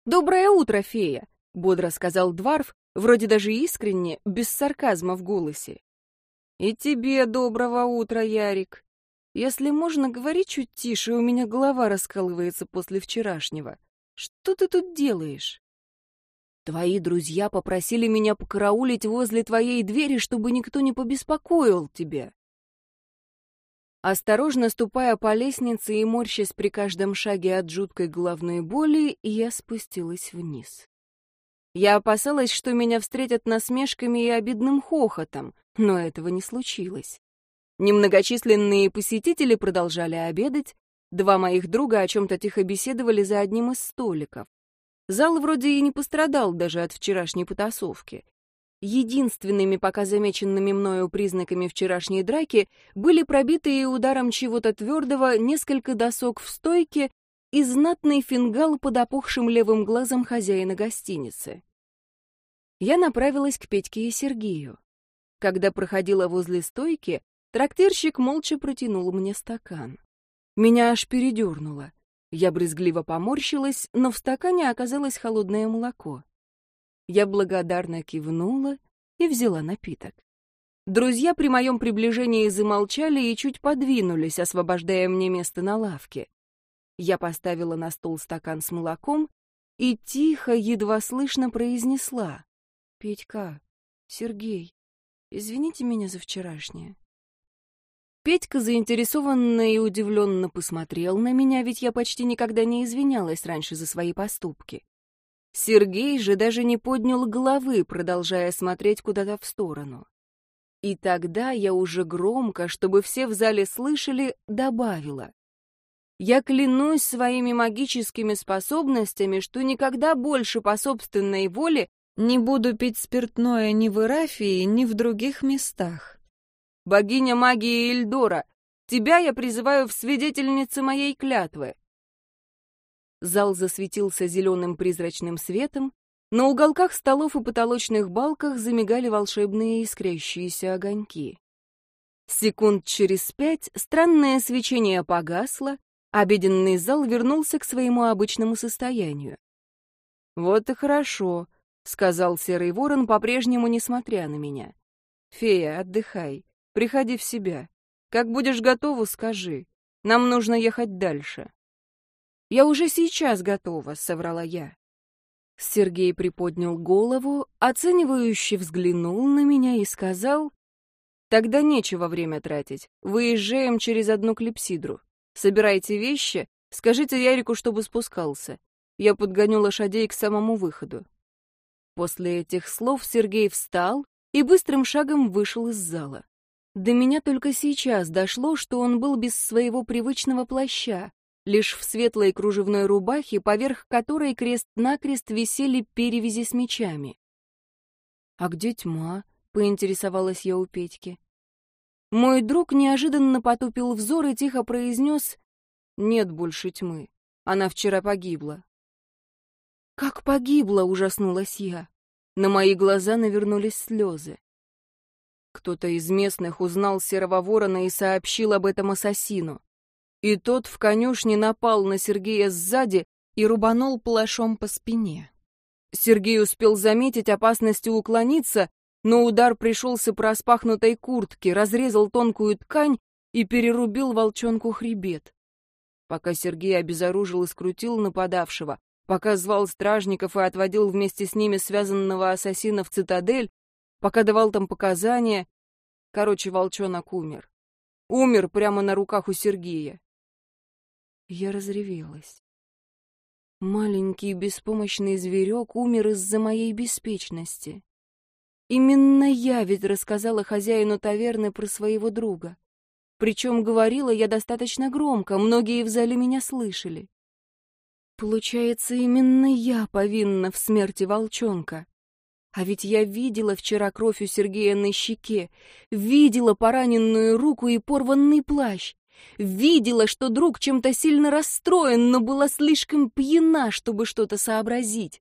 «Доброе утро, фея!» бодро сказал Дварф, вроде даже искренне, без сарказма в голосе. И тебе доброго утра, Ярик. Если можно, говори чуть тише, у меня голова раскалывается после вчерашнего. Что ты тут делаешь? Твои друзья попросили меня покараулить возле твоей двери, чтобы никто не побеспокоил тебя. Осторожно ступая по лестнице и морщась при каждом шаге от жуткой головной боли, я спустилась вниз. Я опасалась, что меня встретят насмешками и обидным хохотом, но этого не случилось. Немногочисленные посетители продолжали обедать, два моих друга о чем-то тихо беседовали за одним из столиков. Зал вроде и не пострадал даже от вчерашней потасовки. Единственными пока замеченными мною признаками вчерашней драки были пробитые ударом чего-то твердого несколько досок в стойке и знатный фингал под опухшим левым глазом хозяина гостиницы. Я направилась к Петьке и Сергею. Когда проходила возле стойки, трактирщик молча протянул мне стакан. Меня аж передернуло. Я брезгливо поморщилась, но в стакане оказалось холодное молоко. Я благодарно кивнула и взяла напиток. Друзья при моем приближении замолчали и чуть подвинулись, освобождая мне место на лавке. Я поставила на стол стакан с молоком и тихо, едва слышно произнесла. «Петька, Сергей, извините меня за вчерашнее». Петька заинтересованно и удивленно посмотрел на меня, ведь я почти никогда не извинялась раньше за свои поступки. Сергей же даже не поднял головы, продолжая смотреть куда-то в сторону. И тогда я уже громко, чтобы все в зале слышали, добавила. Я клянусь своими магическими способностями, что никогда больше по собственной воле не буду пить спиртное ни в Ирафии, ни в других местах. Богиня магии Эльдора, тебя я призываю в свидетельнице моей клятвы. Зал засветился зеленым призрачным светом, на уголках столов и потолочных балках замигали волшебные искрящиеся огоньки. Секунд через пять странное свечение погасло, Обеденный зал вернулся к своему обычному состоянию. «Вот и хорошо», — сказал Серый Ворон, по-прежнему несмотря на меня. «Фея, отдыхай, приходи в себя. Как будешь готова, скажи. Нам нужно ехать дальше». «Я уже сейчас готова», — соврала я. Сергей приподнял голову, оценивающе взглянул на меня и сказал, «Тогда нечего время тратить. Выезжаем через одну клипсидру. Собирайте вещи, скажите Ярику, чтобы спускался. Я подгоню лошадей к самому выходу. После этих слов Сергей встал и быстрым шагом вышел из зала. До меня только сейчас дошло, что он был без своего привычного плаща, лишь в светлой кружевной рубахе, поверх которой крест-накрест висели перевязи с мечами. «А где тьма?» — поинтересовалась я у Петьки. Мой друг неожиданно потупил взор и тихо произнес «Нет больше тьмы. Она вчера погибла». «Как погибла?» — ужаснулась я. На мои глаза навернулись слезы. Кто-то из местных узнал серого ворона и сообщил об этом ассасину. И тот в конюшне напал на Сергея сзади и рубанул плашом по спине. Сергей успел заметить опасность и уклониться, но удар пришелся по распахнутой куртке, разрезал тонкую ткань и перерубил волчонку хребет. Пока Сергей обезоружил и скрутил нападавшего, пока звал стражников и отводил вместе с ними связанного ассасина в цитадель, пока давал там показания, короче, волчонок умер. Умер прямо на руках у Сергея. Я разревелась. Маленький беспомощный зверек умер из-за моей беспечности. Именно я ведь рассказала хозяину таверны про своего друга. Причем говорила я достаточно громко, многие в зале меня слышали. Получается, именно я повинна в смерти волчонка. А ведь я видела вчера кровь у Сергея на щеке, видела пораненную руку и порванный плащ, видела, что друг чем-то сильно расстроен, но была слишком пьяна, чтобы что-то сообразить.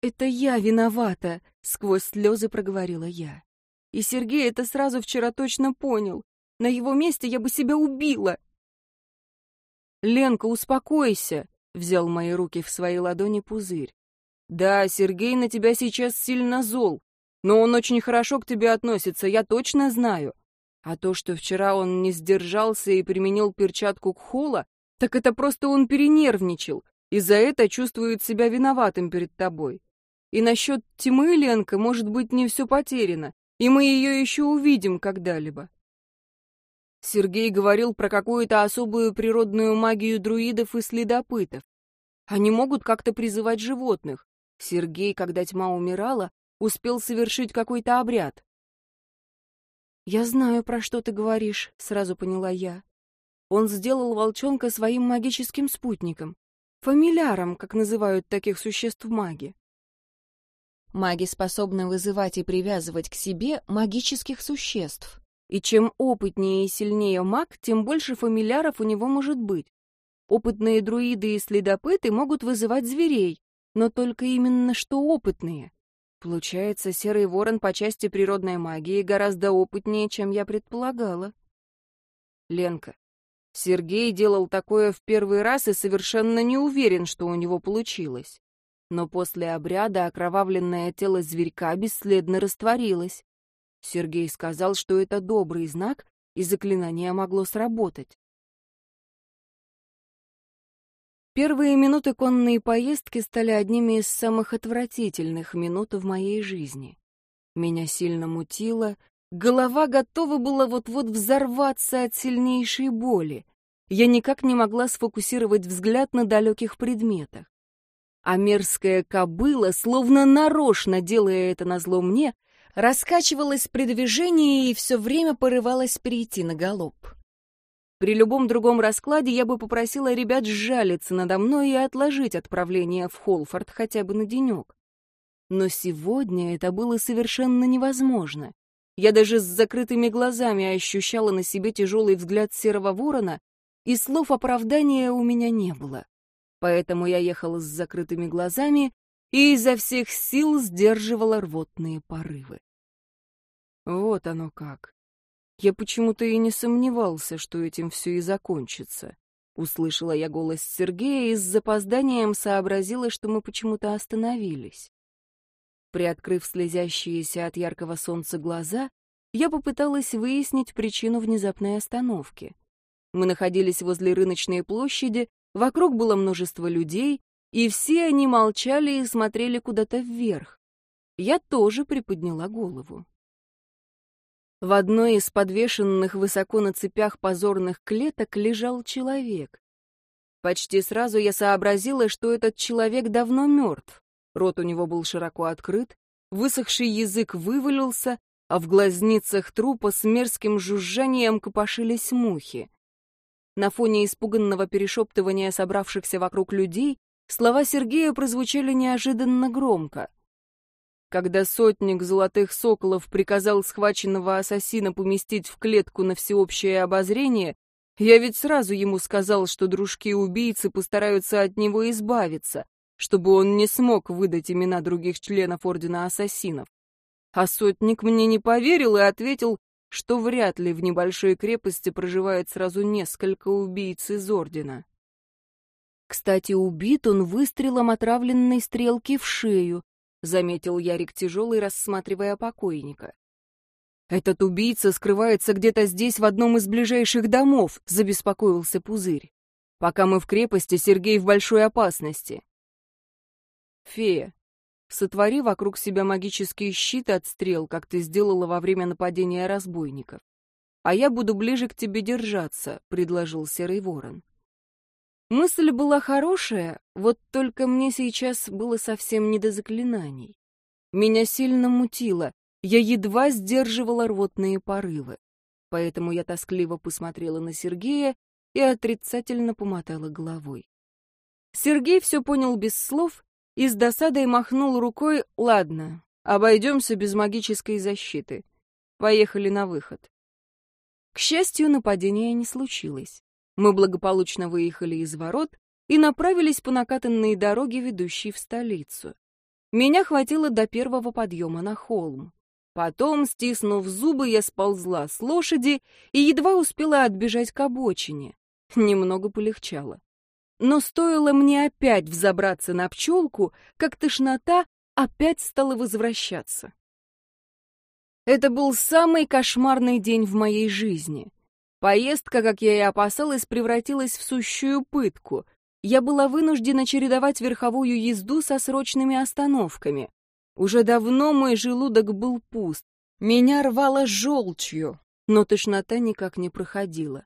«Это я виновата», — сквозь слезы проговорила я. И Сергей это сразу вчера точно понял. На его месте я бы себя убила. «Ленка, успокойся», — взял мои руки в свои ладони пузырь. «Да, Сергей на тебя сейчас сильно зол, но он очень хорошо к тебе относится, я точно знаю. А то, что вчера он не сдержался и применил перчатку к Хола, так это просто он перенервничал, и за это чувствует себя виноватым перед тобой. И насчет тьмы, Ленка, может быть, не все потеряно, и мы ее еще увидим когда-либо. Сергей говорил про какую-то особую природную магию друидов и следопытов. Они могут как-то призывать животных. Сергей, когда тьма умирала, успел совершить какой-то обряд. «Я знаю, про что ты говоришь», — сразу поняла я. Он сделал волчонка своим магическим спутником, фамиляром, как называют таких существ маги. Маги способны вызывать и привязывать к себе магических существ. И чем опытнее и сильнее маг, тем больше фамильяров у него может быть. Опытные друиды и следопыты могут вызывать зверей, но только именно что опытные. Получается, серый ворон по части природной магии гораздо опытнее, чем я предполагала. Ленка, Сергей делал такое в первый раз и совершенно не уверен, что у него получилось. Но после обряда окровавленное тело зверька бесследно растворилось. Сергей сказал, что это добрый знак, и заклинание могло сработать. Первые минуты конной поездки стали одними из самых отвратительных минут в моей жизни. Меня сильно мутило, голова готова была вот-вот взорваться от сильнейшей боли. Я никак не могла сфокусировать взгляд на далеких предметах. А мерзкая кобыла, словно нарочно делая это назло мне, раскачивалась при движении и все время порывалась перейти на галоп. При любом другом раскладе я бы попросила ребят сжалиться надо мной и отложить отправление в Холфорд хотя бы на денек. Но сегодня это было совершенно невозможно. Я даже с закрытыми глазами ощущала на себе тяжелый взгляд серого ворона, и слов оправдания у меня не было. Поэтому я ехала с закрытыми глазами и изо всех сил сдерживала рвотные порывы. Вот оно как. Я почему-то и не сомневался, что этим все и закончится. Услышала я голос Сергея и с запозданием сообразила, что мы почему-то остановились. Приоткрыв слезящиеся от яркого солнца глаза, я попыталась выяснить причину внезапной остановки. Мы находились возле рыночной площади, вокруг было множество людей, и все они молчали и смотрели куда-то вверх. Я тоже приподняла голову. В одной из подвешенных высоко на цепях позорных клеток лежал человек. Почти сразу я сообразила, что этот человек давно мертв. Рот у него был широко открыт, высохший язык вывалился, а в глазницах трупа с мерзким жужжанием копошились мухи. На фоне испуганного перешептывания собравшихся вокруг людей Слова Сергея прозвучали неожиданно громко. Когда сотник золотых соколов приказал схваченного ассасина поместить в клетку на всеобщее обозрение, я ведь сразу ему сказал, что дружки-убийцы постараются от него избавиться, чтобы он не смог выдать имена других членов Ордена Ассасинов. А сотник мне не поверил и ответил, что вряд ли в небольшой крепости проживает сразу несколько убийц из Ордена. Кстати, убит он выстрелом отравленной стрелки в шею, заметил Ярик тяжелый, рассматривая покойника. Этот убийца скрывается где-то здесь, в одном из ближайших домов, забеспокоился Пузырь. Пока мы в крепости, Сергей в большой опасности. Фея, сотвори вокруг себя магический щит от стрел, как ты сделала во время нападения разбойников. А я буду ближе к тебе держаться, предложил Серый Ворон. Мысль была хорошая, вот только мне сейчас было совсем не до заклинаний. Меня сильно мутило, я едва сдерживала рвотные порывы. Поэтому я тоскливо посмотрела на Сергея и отрицательно помотала головой. Сергей все понял без слов и с досадой махнул рукой «Ладно, обойдемся без магической защиты. Поехали на выход». К счастью, нападения не случилось. Мы благополучно выехали из ворот и направились по накатанной дороге, ведущей в столицу. Меня хватило до первого подъема на холм. Потом, стиснув зубы, я сползла с лошади и едва успела отбежать к обочине. Немного полегчало. Но стоило мне опять взобраться на пчелку, как тошнота опять стала возвращаться. Это был самый кошмарный день в моей жизни. Поездка, как я и опасалась, превратилась в сущую пытку. Я была вынуждена чередовать верховую езду со срочными остановками. Уже давно мой желудок был пуст. Меня рвало желчью, но тошнота никак не проходила.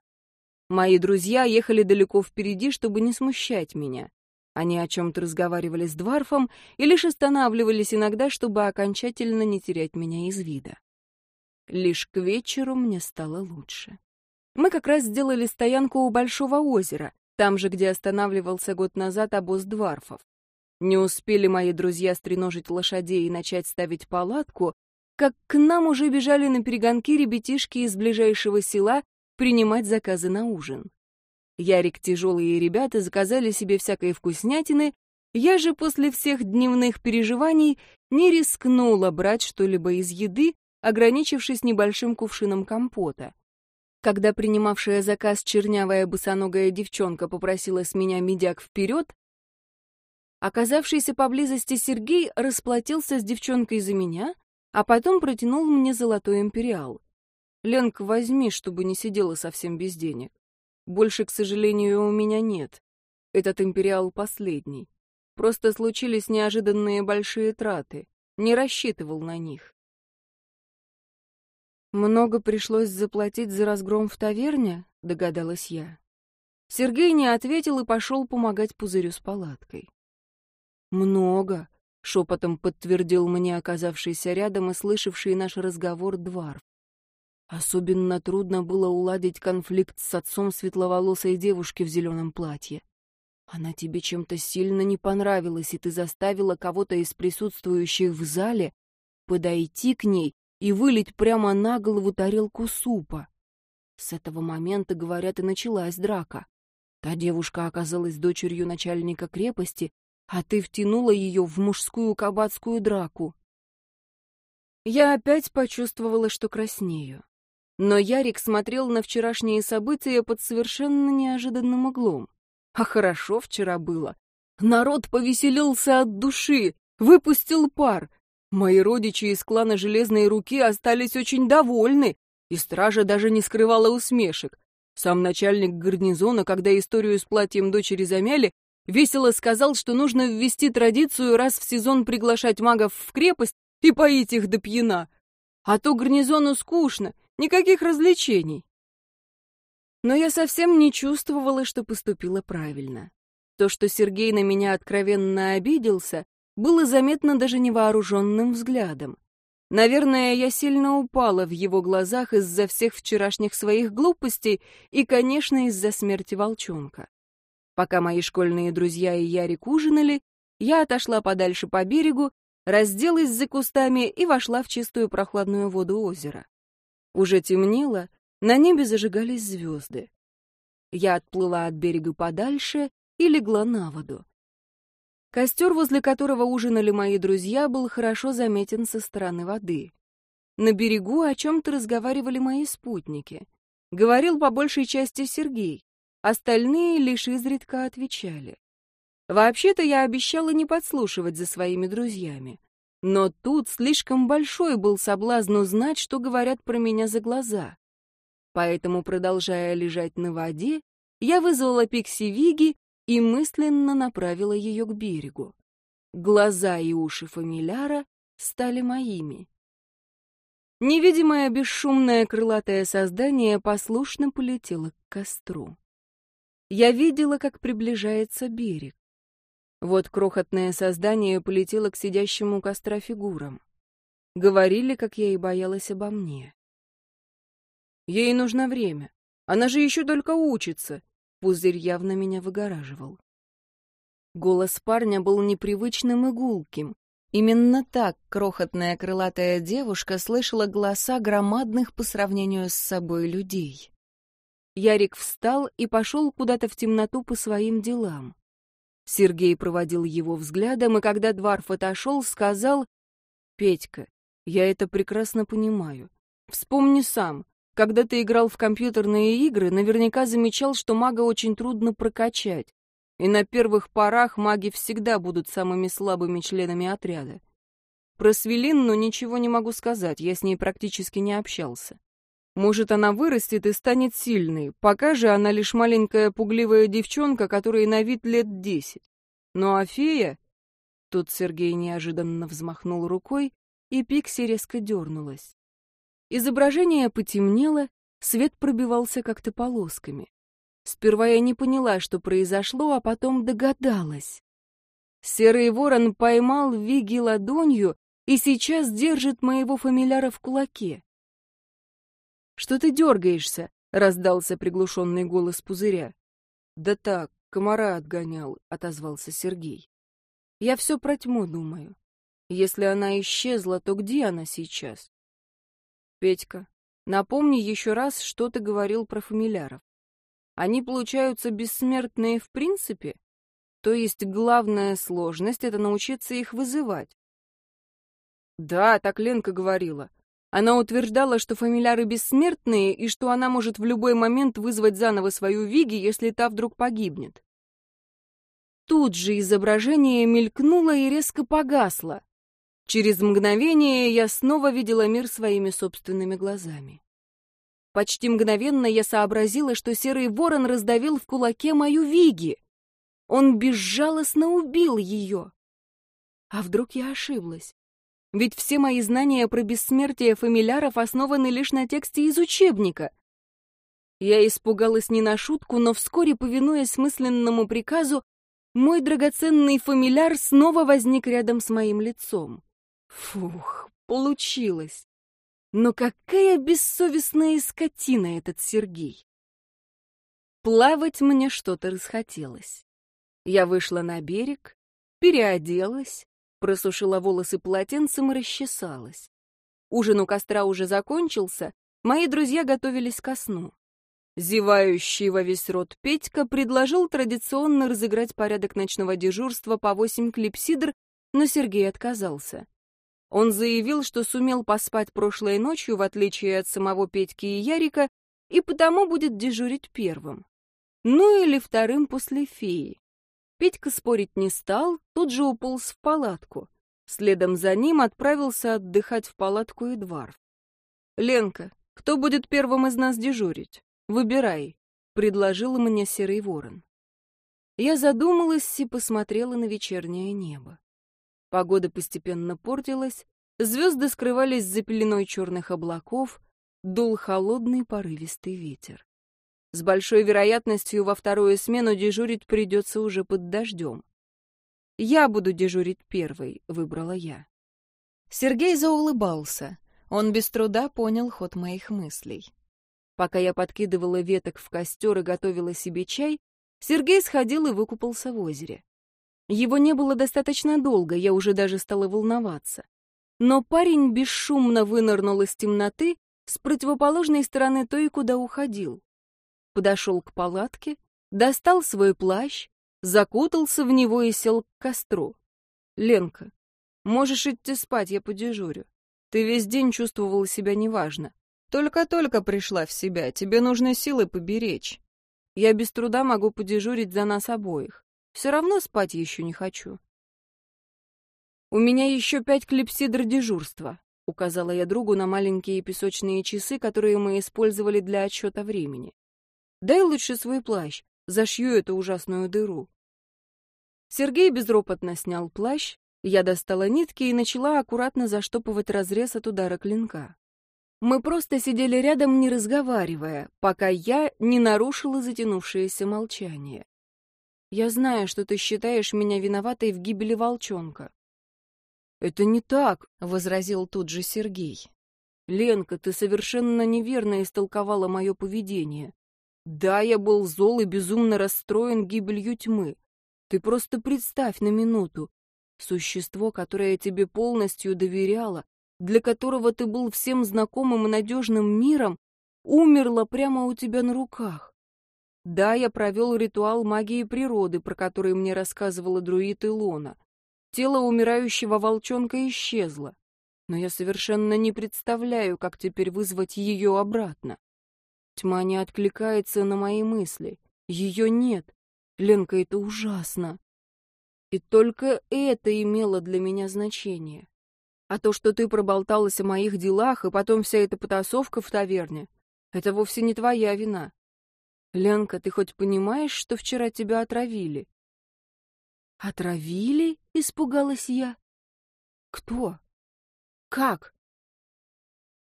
Мои друзья ехали далеко впереди, чтобы не смущать меня. Они о чем-то разговаривали с Дварфом и лишь останавливались иногда, чтобы окончательно не терять меня из вида. Лишь к вечеру мне стало лучше. Мы как раз сделали стоянку у Большого озера, там же, где останавливался год назад обоз Дварфов. Не успели мои друзья стреножить лошадей и начать ставить палатку, как к нам уже бежали на перегонки ребятишки из ближайшего села принимать заказы на ужин. Ярик тяжелые ребята заказали себе всякой вкуснятины, я же после всех дневных переживаний не рискнула брать что-либо из еды, ограничившись небольшим кувшином компота. Когда принимавшая заказ чернявая босоногая девчонка попросила с меня медяк вперед, оказавшийся поблизости Сергей расплатился с девчонкой за меня, а потом протянул мне золотой империал. «Ленка, возьми, чтобы не сидела совсем без денег. Больше, к сожалению, у меня нет. Этот империал последний. Просто случились неожиданные большие траты. Не рассчитывал на них. «Много пришлось заплатить за разгром в таверне?» — догадалась я. Сергей не ответил и пошел помогать пузырю с палаткой. «Много», — шепотом подтвердил мне оказавшийся рядом и слышавший наш разговор Дварф. Особенно трудно было уладить конфликт с отцом светловолосой девушки в зеленом платье. Она тебе чем-то сильно не понравилась, и ты заставила кого-то из присутствующих в зале подойти к ней и вылить прямо на голову тарелку супа. С этого момента, говорят, и началась драка. Та девушка оказалась дочерью начальника крепости, а ты втянула ее в мужскую кабацкую драку. Я опять почувствовала, что краснею. Но Ярик смотрел на вчерашние события под совершенно неожиданным углом. А хорошо вчера было. Народ повеселился от души, выпустил пар, Мои родичи из клана Железной Руки остались очень довольны, и стража даже не скрывала усмешек. Сам начальник гарнизона, когда историю с платьем дочери замяли, весело сказал, что нужно ввести традицию раз в сезон приглашать магов в крепость и поить их до пьяна. А то гарнизону скучно, никаких развлечений. Но я совсем не чувствовала, что поступила правильно. То, что Сергей на меня откровенно обиделся, было заметно даже невооруженным взглядом. Наверное, я сильно упала в его глазах из-за всех вчерашних своих глупостей и, конечно, из-за смерти волчонка. Пока мои школьные друзья и Ярик ужинали, я отошла подальше по берегу, разделась за кустами и вошла в чистую прохладную воду озера. Уже темнело, на небе зажигались звезды. Я отплыла от берега подальше и легла на воду. Костер, возле которого ужинали мои друзья, был хорошо заметен со стороны воды. На берегу о чем-то разговаривали мои спутники. Говорил по большей части Сергей, остальные лишь изредка отвечали. Вообще-то я обещала не подслушивать за своими друзьями. Но тут слишком большой был соблазн узнать, что говорят про меня за глаза. Поэтому, продолжая лежать на воде, я вызвала Пикси Виги и мысленно направила ее к берегу. Глаза и уши фамиляра стали моими. Невидимое бесшумное крылатое создание послушно полетело к костру. Я видела, как приближается берег. Вот крохотное создание полетело к сидящему костра фигурам. Говорили, как я и боялась обо мне. Ей нужно время. Она же еще только учится. Пузырь явно меня выгораживал. Голос парня был непривычным и гулким. Именно так крохотная крылатая девушка слышала голоса громадных по сравнению с собой людей. Ярик встал и пошел куда-то в темноту по своим делам. Сергей проводил его взглядом, и когда Дварф отошел, сказал, «Петька, я это прекрасно понимаю. Вспомни сам, когда ты играл в компьютерные игры, наверняка замечал, что мага очень трудно прокачать. И на первых порах маги всегда будут самыми слабыми членами отряда. Про Свелинну ничего не могу сказать, я с ней практически не общался. Может, она вырастет и станет сильной, пока же она лишь маленькая пугливая девчонка, которой на вид лет десять. Ну а фея... Тут Сергей неожиданно взмахнул рукой, и Пикси резко дернулась. Изображение потемнело, свет пробивался как-то полосками. Сперва я не поняла, что произошло, а потом догадалась. Серый ворон поймал Виги ладонью и сейчас держит моего фамиляра в кулаке. «Что ты дергаешься?» — раздался приглушенный голос пузыря. «Да так, комара отгонял», — отозвался Сергей. Я все про тьму думаю. Если она исчезла, то где она сейчас? Петька, напомни еще раз, что ты говорил про фамиляров. Они получаются бессмертные в принципе? То есть главная сложность — это научиться их вызывать. Да, так Ленка говорила. Она утверждала, что фамиляры бессмертные и что она может в любой момент вызвать заново свою Виги, если та вдруг погибнет. Тут же изображение мелькнуло и резко погасло. Через мгновение я снова видела мир своими собственными глазами. Почти мгновенно я сообразила, что серый ворон раздавил в кулаке мою Виги. Он безжалостно убил ее. А вдруг я ошиблась? Ведь все мои знания про бессмертие фамиляров основаны лишь на тексте из учебника. Я испугалась не на шутку, но вскоре, повинуясь мысленному приказу, мой драгоценный фамиляр снова возник рядом с моим лицом. Фух, получилось. Но какая бессовестная скотина этот Сергей! Плавать мне что-то расхотелось. Я вышла на берег, переоделась, просушила волосы полотенцем и расчесалась. Ужин у костра уже закончился, мои друзья готовились ко сну. Зевающий во весь рот Петька предложил традиционно разыграть порядок ночного дежурства по восемь клипсидр, но Сергей отказался. Он заявил, что сумел поспать прошлой ночью, в отличие от самого Петьки и Ярика, и потому будет дежурить первым. Ну или вторым после феи. Петька спорить не стал, тут же уполз в палатку. Следом за ним отправился отдыхать в палатку Эдвард. «Ленка, кто будет первым из нас дежурить? Выбирай», — предложил мне серый ворон. Я задумалась и посмотрела на вечернее небо. Погода постепенно портилась, звезды скрывались за пеленой черных облаков, дул холодный порывистый ветер. С большой вероятностью во вторую смену дежурить придется уже под дождем. «Я буду дежурить первой», — выбрала я. Сергей заулыбался. Он без труда понял ход моих мыслей. Пока я подкидывала веток в костер и готовила себе чай, Сергей сходил и выкупался в озере. Его не было достаточно долго, я уже даже стала волноваться. Но парень бесшумно вынырнул из темноты с противоположной стороны той, куда уходил подошел к палатке, достал свой плащ, закутался в него и сел к костру. «Ленка, можешь идти спать, я подежурю. Ты весь день чувствовала себя неважно. Только-только пришла в себя, тебе нужно силы поберечь. Я без труда могу подежурить за нас обоих. Все равно спать еще не хочу». «У меня еще пять клипсидр дежурства», — указала я другу на маленькие песочные часы, которые мы использовали для отсчета времени. Дай лучше свой плащ, зашью эту ужасную дыру. Сергей безропотно снял плащ, я достала нитки и начала аккуратно заштопывать разрез от удара клинка. Мы просто сидели рядом, не разговаривая, пока я не нарушила затянувшееся молчание. Я знаю, что ты считаешь меня виноватой в гибели волчонка. Это не так, возразил тут же Сергей. Ленка, ты совершенно неверно истолковала мое поведение. Да, я был зол и безумно расстроен гибелью тьмы. Ты просто представь на минуту. Существо, которое тебе полностью доверяло, для которого ты был всем знакомым и надежным миром, умерло прямо у тебя на руках. Да, я провел ритуал магии природы, про который мне рассказывала друид Илона. Тело умирающего волчонка исчезло, но я совершенно не представляю, как теперь вызвать ее обратно. Тьма не откликается на мои мысли. Ее нет. Ленка, это ужасно. И только это имело для меня значение. А то, что ты проболталась о моих делах, и потом вся эта потасовка в таверне, это вовсе не твоя вина. Ленка, ты хоть понимаешь, что вчера тебя отравили? Отравили? Испугалась я. Кто? Как?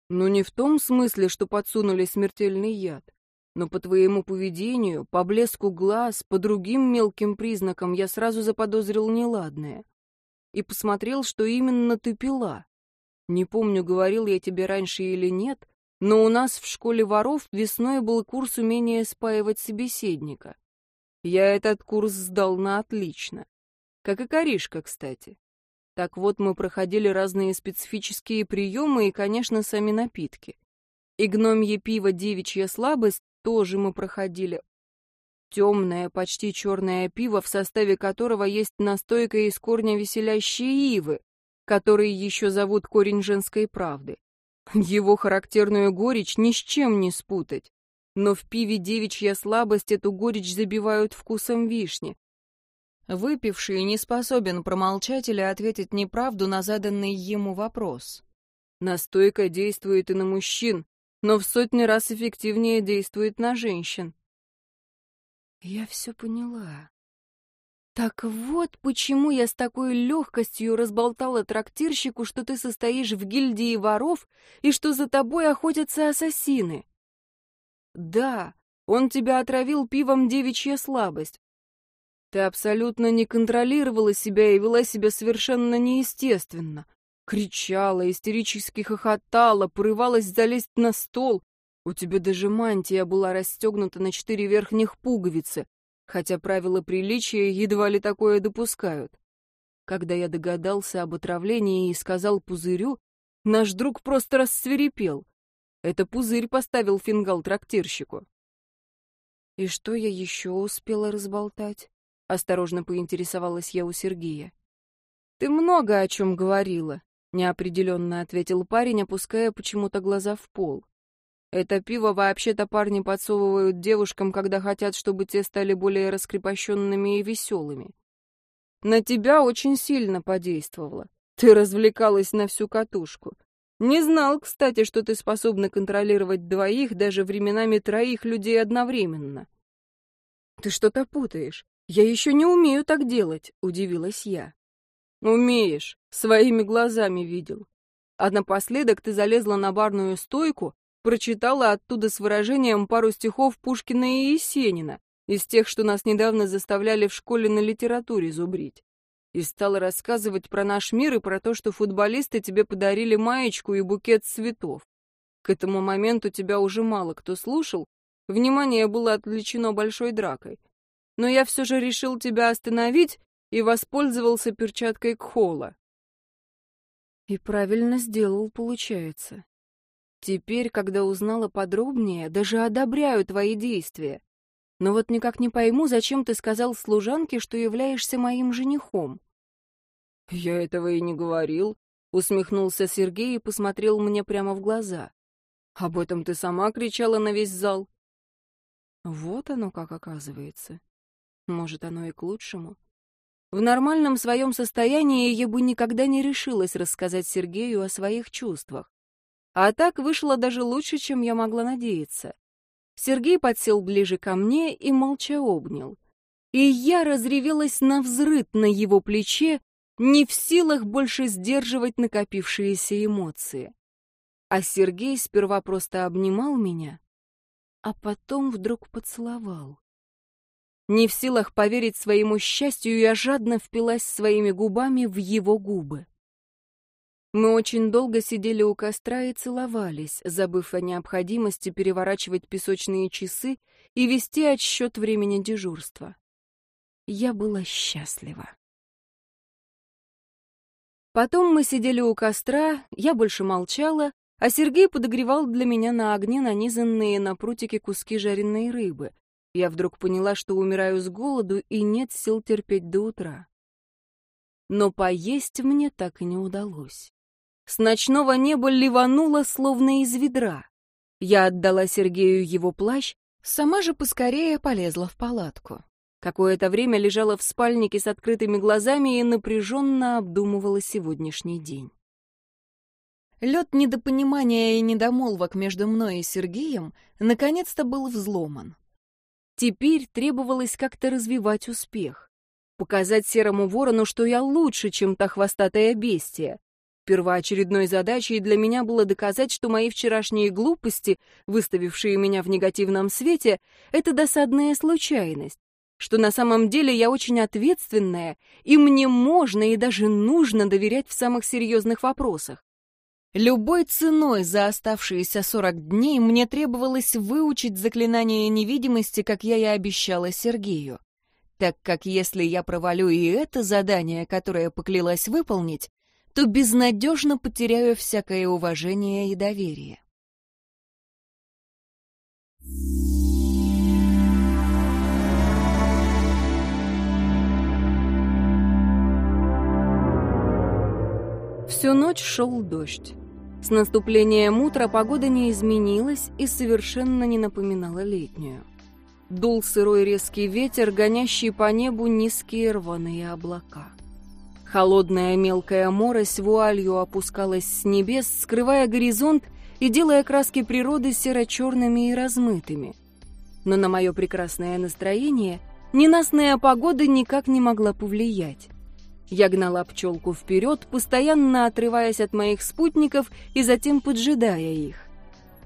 Ну, не в том смысле, что подсунули смертельный яд, но по твоему поведению, по блеску глаз, по другим мелким признакам я сразу заподозрил неладное. И посмотрел, что именно ты пила. Не помню, говорил я тебе раньше или нет, но у нас в школе воров весной был курс умения спаивать собеседника. Я этот курс сдал на отлично. Как и коришка, кстати. Так вот, мы проходили разные специфические приемы и, конечно, сами напитки. И гномье пиво «Девичья слабость» тоже мы проходили. Темное, почти черное пиво, в составе которого есть настойка из корня веселящей ивы, который еще зовут корень женской правды. Его характерную горечь ни с чем не спутать. Но в пиве девичья слабость эту горечь забивают вкусом вишни, Выпивший не способен промолчать или ответить неправду на заданный ему вопрос. Настойка действует и на мужчин, но в сотни раз эффективнее действует на женщин. Я все поняла. Так вот, почему я с такой легкостью разболтала трактирщику, что ты состоишь в гильдии воров и что за тобой охотятся ассасины. Да, он тебя отравил пивом девичья слабость, ты абсолютно не контролировала себя и вела себя совершенно неестественно. Кричала, истерически хохотала, порывалась залезть на стол. У тебя даже мантия была расстегнута на четыре верхних пуговицы, хотя правила приличия едва ли такое допускают. Когда я догадался об отравлении и сказал пузырю, наш друг просто рассверепел. Это пузырь поставил фингал трактирщику. И что я еще успела разболтать? — осторожно поинтересовалась я у Сергея. «Ты много о чем говорила», — неопределенно ответил парень, опуская почему-то глаза в пол. «Это пиво вообще-то парни подсовывают девушкам, когда хотят, чтобы те стали более раскрепощенными и веселыми. На тебя очень сильно подействовало. Ты развлекалась на всю катушку. Не знал, кстати, что ты способна контролировать двоих, даже временами троих людей одновременно. Ты что-то путаешь. «Я еще не умею так делать», — удивилась я. «Умеешь, своими глазами видел. А напоследок ты залезла на барную стойку, прочитала оттуда с выражением пару стихов Пушкина и Есенина, из тех, что нас недавно заставляли в школе на литературе зубрить. И стала рассказывать про наш мир и про то, что футболисты тебе подарили маечку и букет цветов. К этому моменту тебя уже мало кто слушал, внимание было отвлечено большой дракой но я все же решил тебя остановить и воспользовался перчаткой Кхола. И правильно сделал, получается. Теперь, когда узнала подробнее, даже одобряю твои действия. Но вот никак не пойму, зачем ты сказал служанке, что являешься моим женихом. Я этого и не говорил, усмехнулся Сергей и посмотрел мне прямо в глаза. Об этом ты сама кричала на весь зал. Вот оно как оказывается. Может, оно и к лучшему. В нормальном своем состоянии я бы никогда не решилась рассказать Сергею о своих чувствах. А так вышло даже лучше, чем я могла надеяться. Сергей подсел ближе ко мне и молча обнял. И я разревелась на взрыд на его плече, не в силах больше сдерживать накопившиеся эмоции. А Сергей сперва просто обнимал меня, а потом вдруг поцеловал. Не в силах поверить своему счастью, я жадно впилась своими губами в его губы. Мы очень долго сидели у костра и целовались, забыв о необходимости переворачивать песочные часы и вести отсчет времени дежурства. Я была счастлива. Потом мы сидели у костра, я больше молчала, а Сергей подогревал для меня на огне нанизанные на прутики куски жареной рыбы, я вдруг поняла, что умираю с голоду и нет сил терпеть до утра. Но поесть мне так и не удалось. С ночного неба ливануло, словно из ведра. Я отдала Сергею его плащ, сама же поскорее полезла в палатку. Какое-то время лежала в спальнике с открытыми глазами и напряженно обдумывала сегодняшний день. Лед недопонимания и недомолвок между мной и Сергеем наконец-то был взломан. Теперь требовалось как-то развивать успех. Показать серому ворону, что я лучше, чем та хвостатая бестия. Первоочередной задачей для меня было доказать, что мои вчерашние глупости, выставившие меня в негативном свете, это досадная случайность, что на самом деле я очень ответственная, и мне можно и даже нужно доверять в самых серьезных вопросах. Любой ценой за оставшиеся сорок дней мне требовалось выучить заклинание невидимости, как я и обещала Сергею. так как если я провалю и это задание, которое поклялась выполнить, то безнадежно потеряю всякое уважение и доверие. Всю ночь шел дождь. С наступлением утра погода не изменилась и совершенно не напоминала летнюю. Дул сырой резкий ветер, гонящий по небу низкие рваные облака. Холодная мелкая морось вуалью опускалась с небес, скрывая горизонт и делая краски природы серо-черными и размытыми. Но на мое прекрасное настроение ненастная погода никак не могла повлиять. Я гнала пчелку вперед, постоянно отрываясь от моих спутников и затем поджидая их.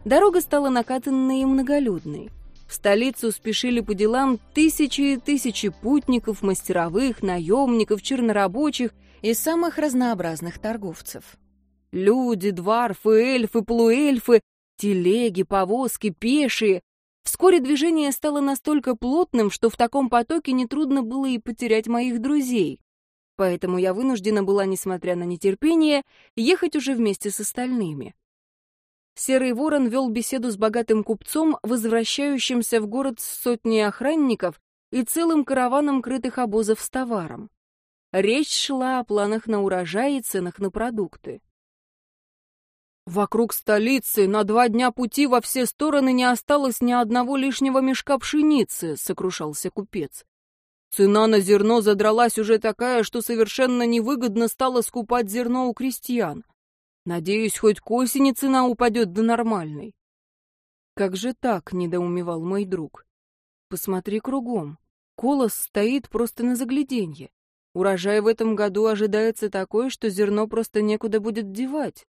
Дорога стала накатанной и многолюдной. В столицу спешили по делам тысячи и тысячи путников, мастеровых, наемников, чернорабочих и самых разнообразных торговцев. Люди, дварфы, эльфы, полуэльфы, телеги, повозки, пешие. Вскоре движение стало настолько плотным, что в таком потоке нетрудно было и потерять моих друзей. Поэтому я вынуждена была, несмотря на нетерпение, ехать уже вместе с остальными. Серый ворон вел беседу с богатым купцом, возвращающимся в город с сотней охранников и целым караваном крытых обозов с товаром. Речь шла о планах на урожай и ценах на продукты. Вокруг столицы на два дня пути во все стороны не осталось ни одного лишнего мешка пшеницы, сокрушался купец. Цена на зерно задралась уже такая, что совершенно невыгодно стало скупать зерно у крестьян. Надеюсь, хоть к осени цена упадет до нормальной. Как же так, недоумевал мой друг. Посмотри кругом. Колос стоит просто на загляденье. Урожай в этом году ожидается такой, что зерно просто некуда будет девать.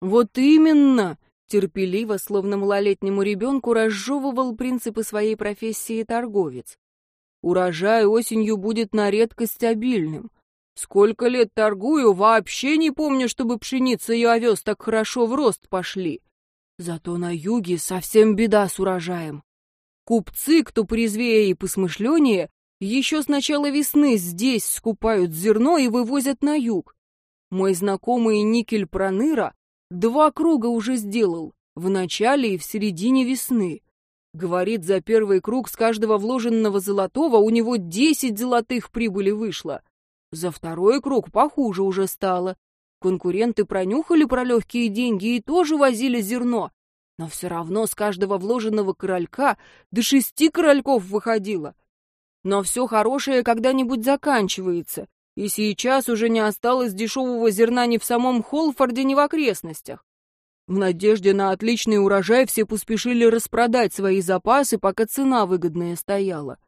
Вот именно! Терпеливо, словно малолетнему ребенку, разжевывал принципы своей профессии торговец. Урожай осенью будет на редкость обильным. Сколько лет торгую, вообще не помню, чтобы пшеница и овес так хорошо в рост пошли. Зато на юге совсем беда с урожаем. Купцы, кто порезвее и посмышленнее, еще с начала весны здесь скупают зерно и вывозят на юг. Мой знакомый Никель Проныра два круга уже сделал, в начале и в середине весны. Говорит, за первый круг с каждого вложенного золотого у него десять золотых прибыли вышло. За второй круг похуже уже стало. Конкуренты пронюхали про легкие деньги и тоже возили зерно. Но все равно с каждого вложенного королька до шести корольков выходило. Но все хорошее когда-нибудь заканчивается, и сейчас уже не осталось дешевого зерна ни в самом Холфорде, ни в окрестностях. В надежде на отличный урожай все поспешили распродать свои запасы, пока цена выгодная стояла.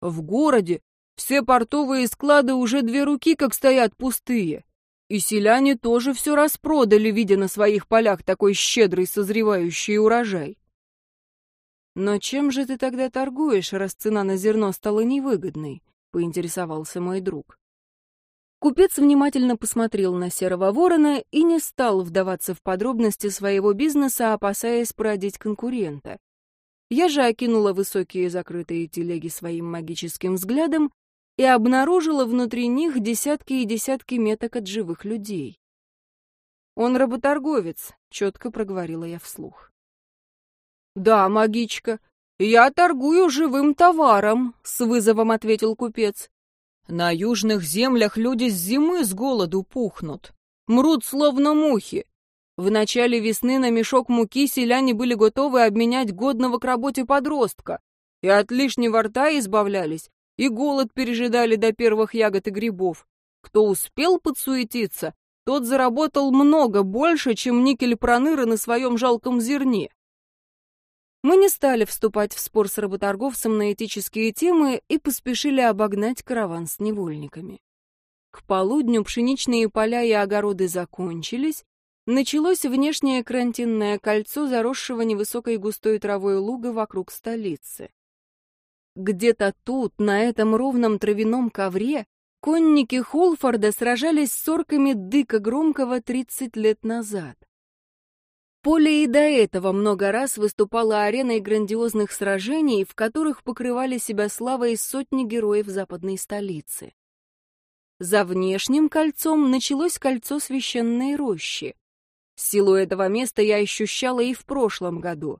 В городе все портовые склады уже две руки как стоят пустые. И селяне тоже все распродали, видя на своих полях такой щедрый созревающий урожай. «Но чем же ты тогда торгуешь, раз цена на зерно стала невыгодной?» — поинтересовался мой друг. Купец внимательно посмотрел на серого ворона и не стал вдаваться в подробности своего бизнеса, опасаясь породить конкурента. Я же окинула высокие закрытые телеги своим магическим взглядом и обнаружила внутри них десятки и десятки меток от живых людей. «Он работорговец», — четко проговорила я вслух. «Да, магичка, я торгую живым товаром», — с вызовом ответил купец. «На южных землях люди с зимы с голоду пухнут, мрут словно мухи. В начале весны на мешок муки селяне были готовы обменять годного к работе подростка, и от лишнего рта избавлялись, и голод пережидали до первых ягод и грибов. Кто успел подсуетиться, тот заработал много больше, чем никель Проныры на своем жалком зерне. Мы не стали вступать в спор с работорговцем на этические темы и поспешили обогнать караван с невольниками. К полудню пшеничные поля и огороды закончились, началось внешнее карантинное кольцо заросшего невысокой густой травой луга вокруг столицы. Где-то тут, на этом ровном травяном ковре, конники Холфорда сражались с орками Дыка Громкого 30 лет назад. Поле и до этого много раз выступало ареной грандиозных сражений, в которых покрывали себя славой сотни героев западной столицы. За внешним кольцом началось кольцо священной рощи. Силу этого места я ощущала и в прошлом году.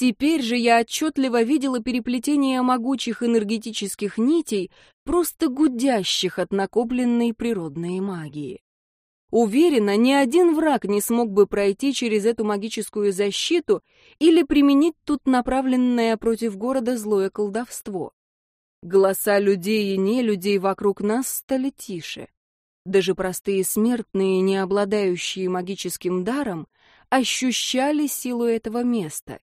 Теперь же я отчетливо видела переплетение могучих энергетических нитей, просто гудящих от накопленной природной магии. Уверена, ни один враг не смог бы пройти через эту магическую защиту или применить тут направленное против города злое колдовство. Голоса людей и нелюдей вокруг нас стали тише. Даже простые смертные, не обладающие магическим даром, ощущали силу этого места.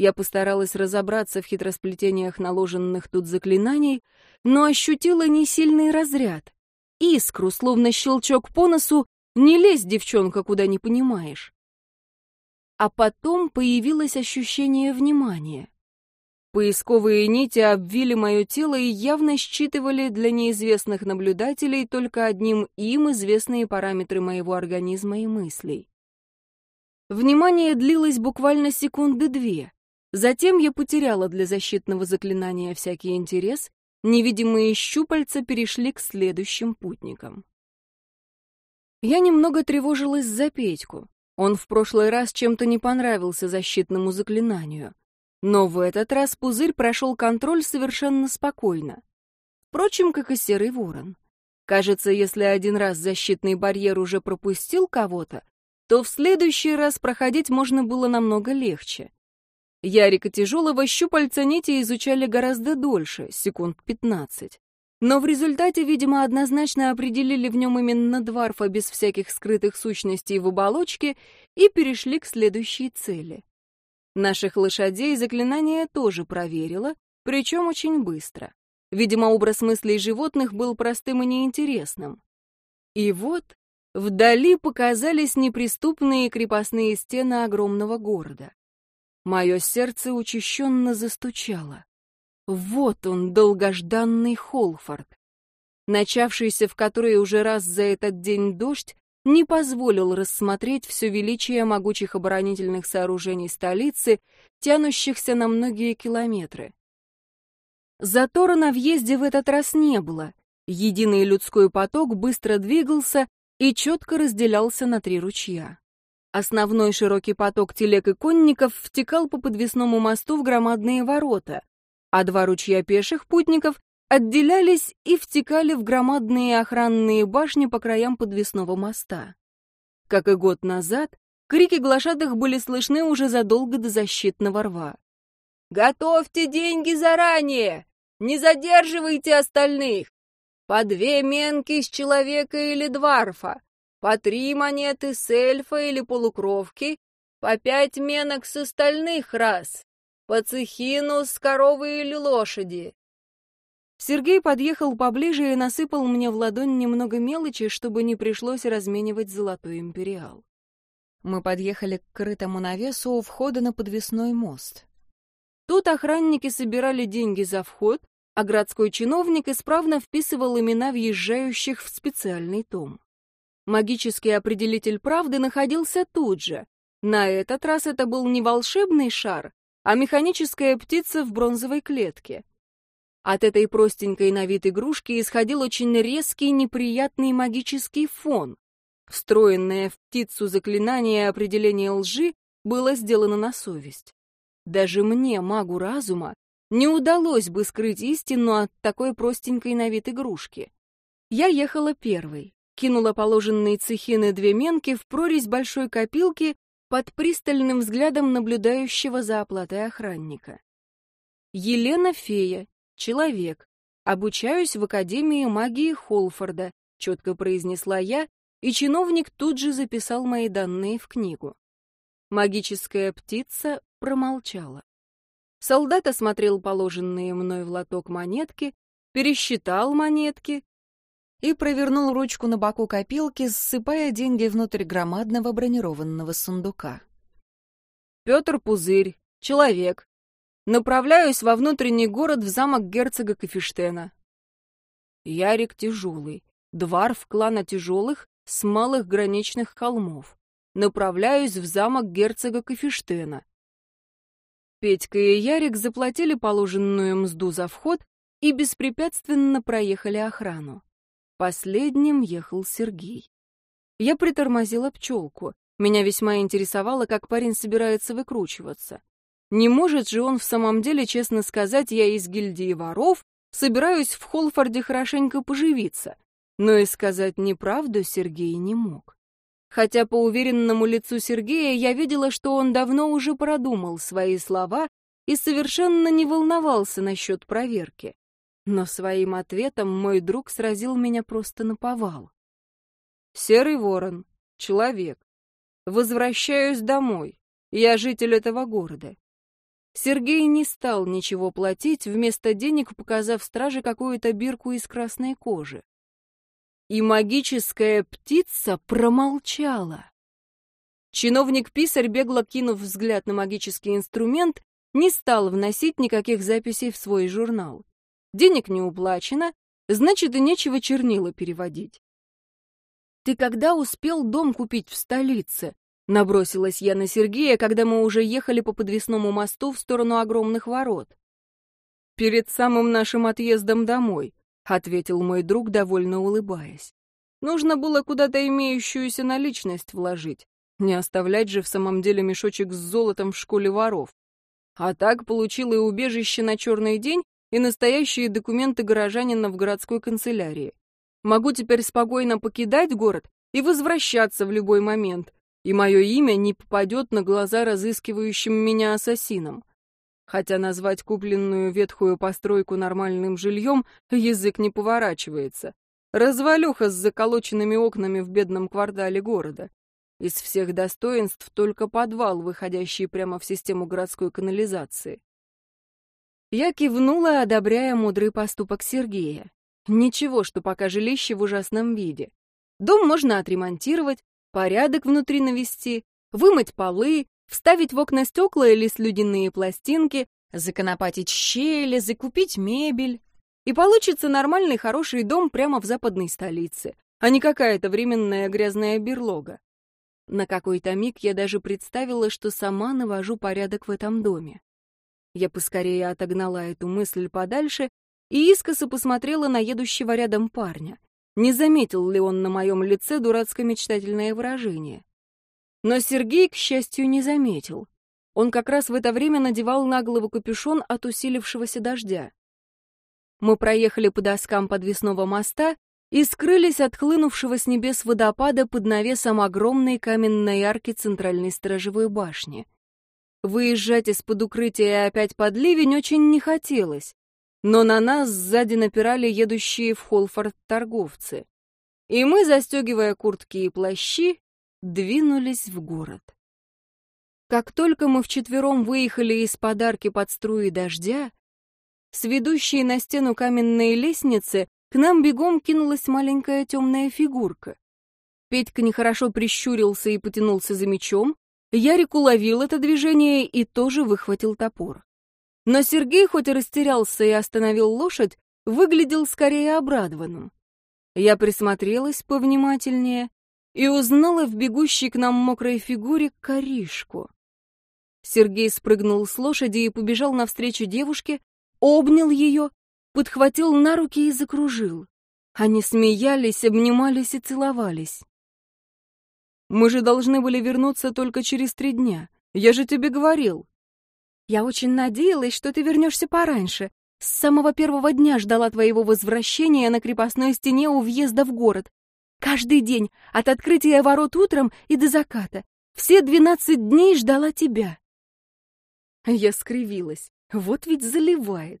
Я постаралась разобраться в хитросплетениях наложенных тут заклинаний, но ощутила несильный разряд. Искру, словно щелчок по носу, не лезь, девчонка, куда не понимаешь. А потом появилось ощущение внимания. Поисковые нити обвили мое тело и явно считывали для неизвестных наблюдателей только одним им известные параметры моего организма и мыслей. Внимание длилось буквально секунды две. Затем я потеряла для защитного заклинания всякий интерес, невидимые щупальца перешли к следующим путникам. Я немного тревожилась за Петьку. Он в прошлый раз чем-то не понравился защитному заклинанию. Но в этот раз пузырь прошел контроль совершенно спокойно. Впрочем, как и серый ворон. Кажется, если один раз защитный барьер уже пропустил кого-то, то в следующий раз проходить можно было намного легче. Ярика Тяжелого щупальца нити изучали гораздо дольше, секунд пятнадцать. Но в результате, видимо, однозначно определили в нем именно дварфа без всяких скрытых сущностей в оболочке и перешли к следующей цели. Наших лошадей заклинание тоже проверило, причем очень быстро. Видимо, образ мыслей животных был простым и неинтересным. И вот вдали показались неприступные крепостные стены огромного города. Мое сердце учащенно застучало. Вот он, долгожданный Холфорд. Начавшийся в который уже раз за этот день дождь не позволил рассмотреть все величие могучих оборонительных сооружений столицы, тянущихся на многие километры. Затора на въезде в этот раз не было. Единый людской поток быстро двигался и четко разделялся на три ручья. Основной широкий поток телег и конников втекал по подвесному мосту в громадные ворота, а два ручья пеших путников отделялись и втекали в громадные охранные башни по краям подвесного моста. Как и год назад, крики глашатых были слышны уже задолго до защитного рва. «Готовьте деньги заранее! Не задерживайте остальных! По две менки с человека или дварфа, по три монеты с эльфа или полукровки, по пять менок с остальных раз, по цехину с коровы или лошади, Сергей подъехал поближе и насыпал мне в ладонь немного мелочи, чтобы не пришлось разменивать золотой империал. Мы подъехали к крытому навесу у входа на подвесной мост. Тут охранники собирали деньги за вход, а городской чиновник исправно вписывал имена въезжающих в специальный том. Магический определитель правды находился тут же. На этот раз это был не волшебный шар, а механическая птица в бронзовой клетке. От этой простенькой на вид игрушки исходил очень резкий неприятный магический фон. Встроенное в птицу заклинание определения лжи было сделано на совесть. Даже мне, магу разума, не удалось бы скрыть истину от такой простенькой на вид игрушки. Я ехала первой, кинула положенные цехины две менки в прорезь большой копилки под пристальным взглядом наблюдающего за оплатой охранника. Елена Фея, человек. Обучаюсь в Академии магии Холфорда, четко произнесла я, и чиновник тут же записал мои данные в книгу. Магическая птица промолчала. Солдат осмотрел положенные мной в лоток монетки, пересчитал монетки и провернул ручку на боку копилки, ссыпая деньги внутрь громадного бронированного сундука. Петр Пузырь, человек, Направляюсь во внутренний город в замок герцога Кафештена. Ярик тяжелый, дварф клана тяжелых с малых граничных холмов. Направляюсь в замок герцога Кафештена. Петька и Ярик заплатили положенную мзду за вход и беспрепятственно проехали охрану. Последним ехал Сергей. Я притормозила пчелку. Меня весьма интересовало, как парень собирается выкручиваться. Не может же он в самом деле честно сказать, я из гильдии воров, собираюсь в Холфорде хорошенько поживиться. Но и сказать неправду Сергей не мог. Хотя по уверенному лицу Сергея я видела, что он давно уже продумал свои слова и совершенно не волновался насчет проверки. Но своим ответом мой друг сразил меня просто на повал. «Серый ворон, человек. Возвращаюсь домой. Я житель этого города. Сергей не стал ничего платить, вместо денег показав страже какую-то бирку из красной кожи. И магическая птица промолчала. Чиновник-писарь, бегло кинув взгляд на магический инструмент, не стал вносить никаких записей в свой журнал. Денег не уплачено, значит, и нечего чернила переводить. «Ты когда успел дом купить в столице?» Набросилась я на Сергея, когда мы уже ехали по подвесному мосту в сторону огромных ворот. «Перед самым нашим отъездом домой», — ответил мой друг, довольно улыбаясь. «Нужно было куда-то имеющуюся наличность вложить, не оставлять же в самом деле мешочек с золотом в школе воров. А так получил и убежище на черный день, и настоящие документы горожанина в городской канцелярии. Могу теперь спокойно покидать город и возвращаться в любой момент, и мое имя не попадет на глаза разыскивающим меня ассасинам. Хотя назвать купленную ветхую постройку нормальным жильем язык не поворачивается. Развалюха с заколоченными окнами в бедном квартале города. Из всех достоинств только подвал, выходящий прямо в систему городской канализации. Я кивнула, одобряя мудрый поступок Сергея. Ничего, что пока жилище в ужасном виде. Дом можно отремонтировать, порядок внутри навести, вымыть полы, вставить в окна стекла или слюдяные пластинки, законопатить щели, закупить мебель. И получится нормальный хороший дом прямо в западной столице, а не какая-то временная грязная берлога. На какой-то миг я даже представила, что сама навожу порядок в этом доме. Я поскорее отогнала эту мысль подальше и искоса посмотрела на едущего рядом парня не заметил ли он на моем лице дурацко-мечтательное выражение. Но Сергей, к счастью, не заметил. Он как раз в это время надевал на голову капюшон от усилившегося дождя. Мы проехали по доскам подвесного моста и скрылись от хлынувшего с небес водопада под навесом огромной каменной арки центральной сторожевой башни. Выезжать из-под укрытия опять под ливень очень не хотелось, но на нас сзади напирали едущие в Холфорд торговцы. И мы, застегивая куртки и плащи, двинулись в город. Как только мы вчетвером выехали из подарки под струи дождя, с ведущей на стену каменной лестницы к нам бегом кинулась маленькая темная фигурка. Петька нехорошо прищурился и потянулся за мечом, Ярик уловил это движение и тоже выхватил топор. Но Сергей, хоть и растерялся и остановил лошадь, выглядел скорее обрадованным. Я присмотрелась повнимательнее и узнала в бегущей к нам мокрой фигуре коришку. Сергей спрыгнул с лошади и побежал навстречу девушке, обнял ее, подхватил на руки и закружил. Они смеялись, обнимались и целовались. «Мы же должны были вернуться только через три дня. Я же тебе говорил», я очень надеялась, что ты вернешься пораньше. С самого первого дня ждала твоего возвращения на крепостной стене у въезда в город. Каждый день, от открытия ворот утром и до заката. Все двенадцать дней ждала тебя. Я скривилась. Вот ведь заливает.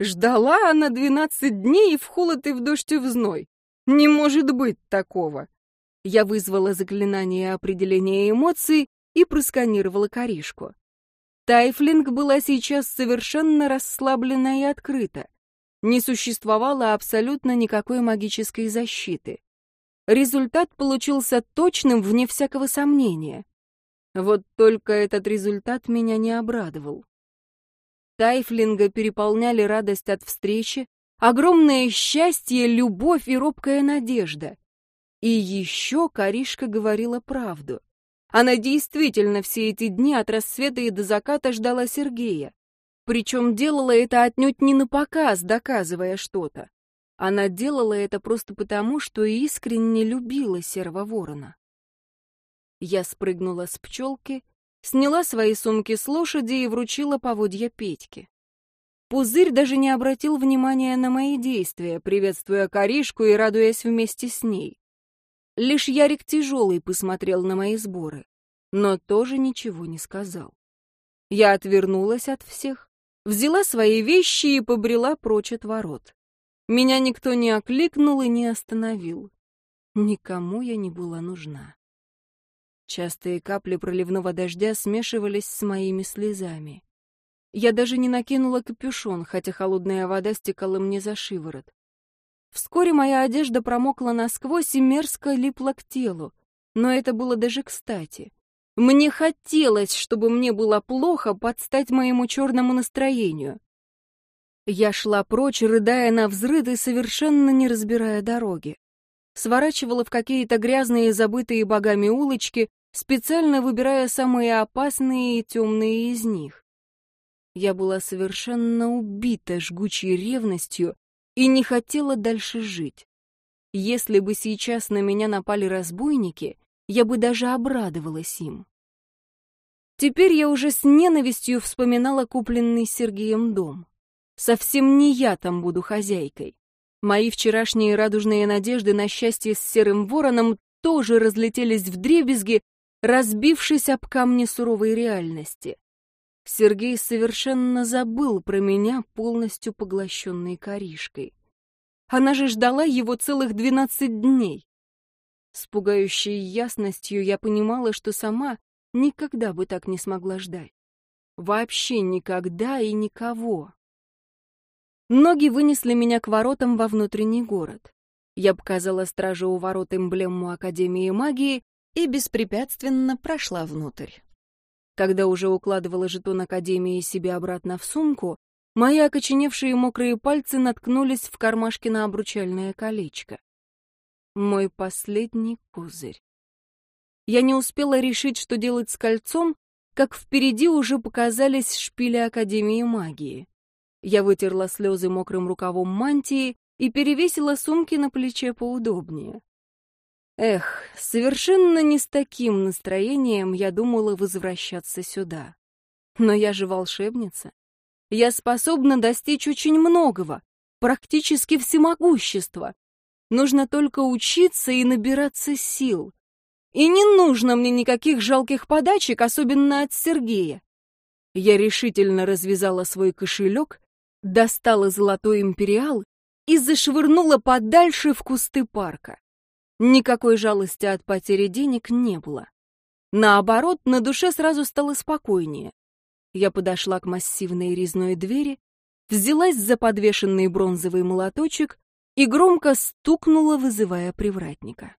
Ждала она двенадцать дней в холод, и в дождь, и в зной. Не может быть такого. Я вызвала заклинание определения эмоций и просканировала коришку. Тайфлинг была сейчас совершенно расслаблена и открыта. Не существовало абсолютно никакой магической защиты. Результат получился точным, вне всякого сомнения. Вот только этот результат меня не обрадовал. Тайфлинга переполняли радость от встречи, огромное счастье, любовь и робкая надежда. И еще Каришка говорила правду. Она действительно все эти дни от рассвета и до заката ждала Сергея. Причем делала это отнюдь не на показ, доказывая что-то. Она делала это просто потому, что искренне любила серого ворона. Я спрыгнула с пчелки, сняла свои сумки с лошади и вручила поводья Петьке. Пузырь даже не обратил внимания на мои действия, приветствуя коришку и радуясь вместе с ней. Лишь Ярик Тяжелый посмотрел на мои сборы, но тоже ничего не сказал. Я отвернулась от всех, взяла свои вещи и побрела прочь от ворот. Меня никто не окликнул и не остановил. Никому я не была нужна. Частые капли проливного дождя смешивались с моими слезами. Я даже не накинула капюшон, хотя холодная вода стекала мне за шиворот. Вскоре моя одежда промокла насквозь и мерзко липла к телу, но это было даже кстати. Мне хотелось, чтобы мне было плохо подстать моему черному настроению. Я шла прочь, рыдая на взрыд и совершенно не разбирая дороги. Сворачивала в какие-то грязные, забытые богами улочки, специально выбирая самые опасные и темные из них. Я была совершенно убита жгучей ревностью и не хотела дальше жить. Если бы сейчас на меня напали разбойники, я бы даже обрадовалась им. Теперь я уже с ненавистью вспоминала купленный Сергеем дом. Совсем не я там буду хозяйкой. Мои вчерашние радужные надежды на счастье с серым вороном тоже разлетелись в дребезги, разбившись об камни суровой реальности. Сергей совершенно забыл про меня, полностью поглощенной коришкой. Она же ждала его целых двенадцать дней. С пугающей ясностью я понимала, что сама никогда бы так не смогла ждать. Вообще никогда и никого. Ноги вынесли меня к воротам во внутренний город. Я показала стражу у ворот эмблему Академии магии и беспрепятственно прошла внутрь. Когда уже укладывала жетон Академии себе обратно в сумку, мои окоченевшие мокрые пальцы наткнулись в кармашке на обручальное колечко. Мой последний козырь. Я не успела решить, что делать с кольцом, как впереди уже показались шпили Академии магии. Я вытерла слезы мокрым рукавом мантии и перевесила сумки на плече поудобнее. Эх, совершенно не с таким настроением я думала возвращаться сюда. Но я же волшебница. Я способна достичь очень многого, практически всемогущества. Нужно только учиться и набираться сил. И не нужно мне никаких жалких подачек, особенно от Сергея. Я решительно развязала свой кошелек, достала золотой империал и зашвырнула подальше в кусты парка. Никакой жалости от потери денег не было. Наоборот, на душе сразу стало спокойнее. Я подошла к массивной резной двери, взялась за подвешенный бронзовый молоточек и громко стукнула, вызывая привратника.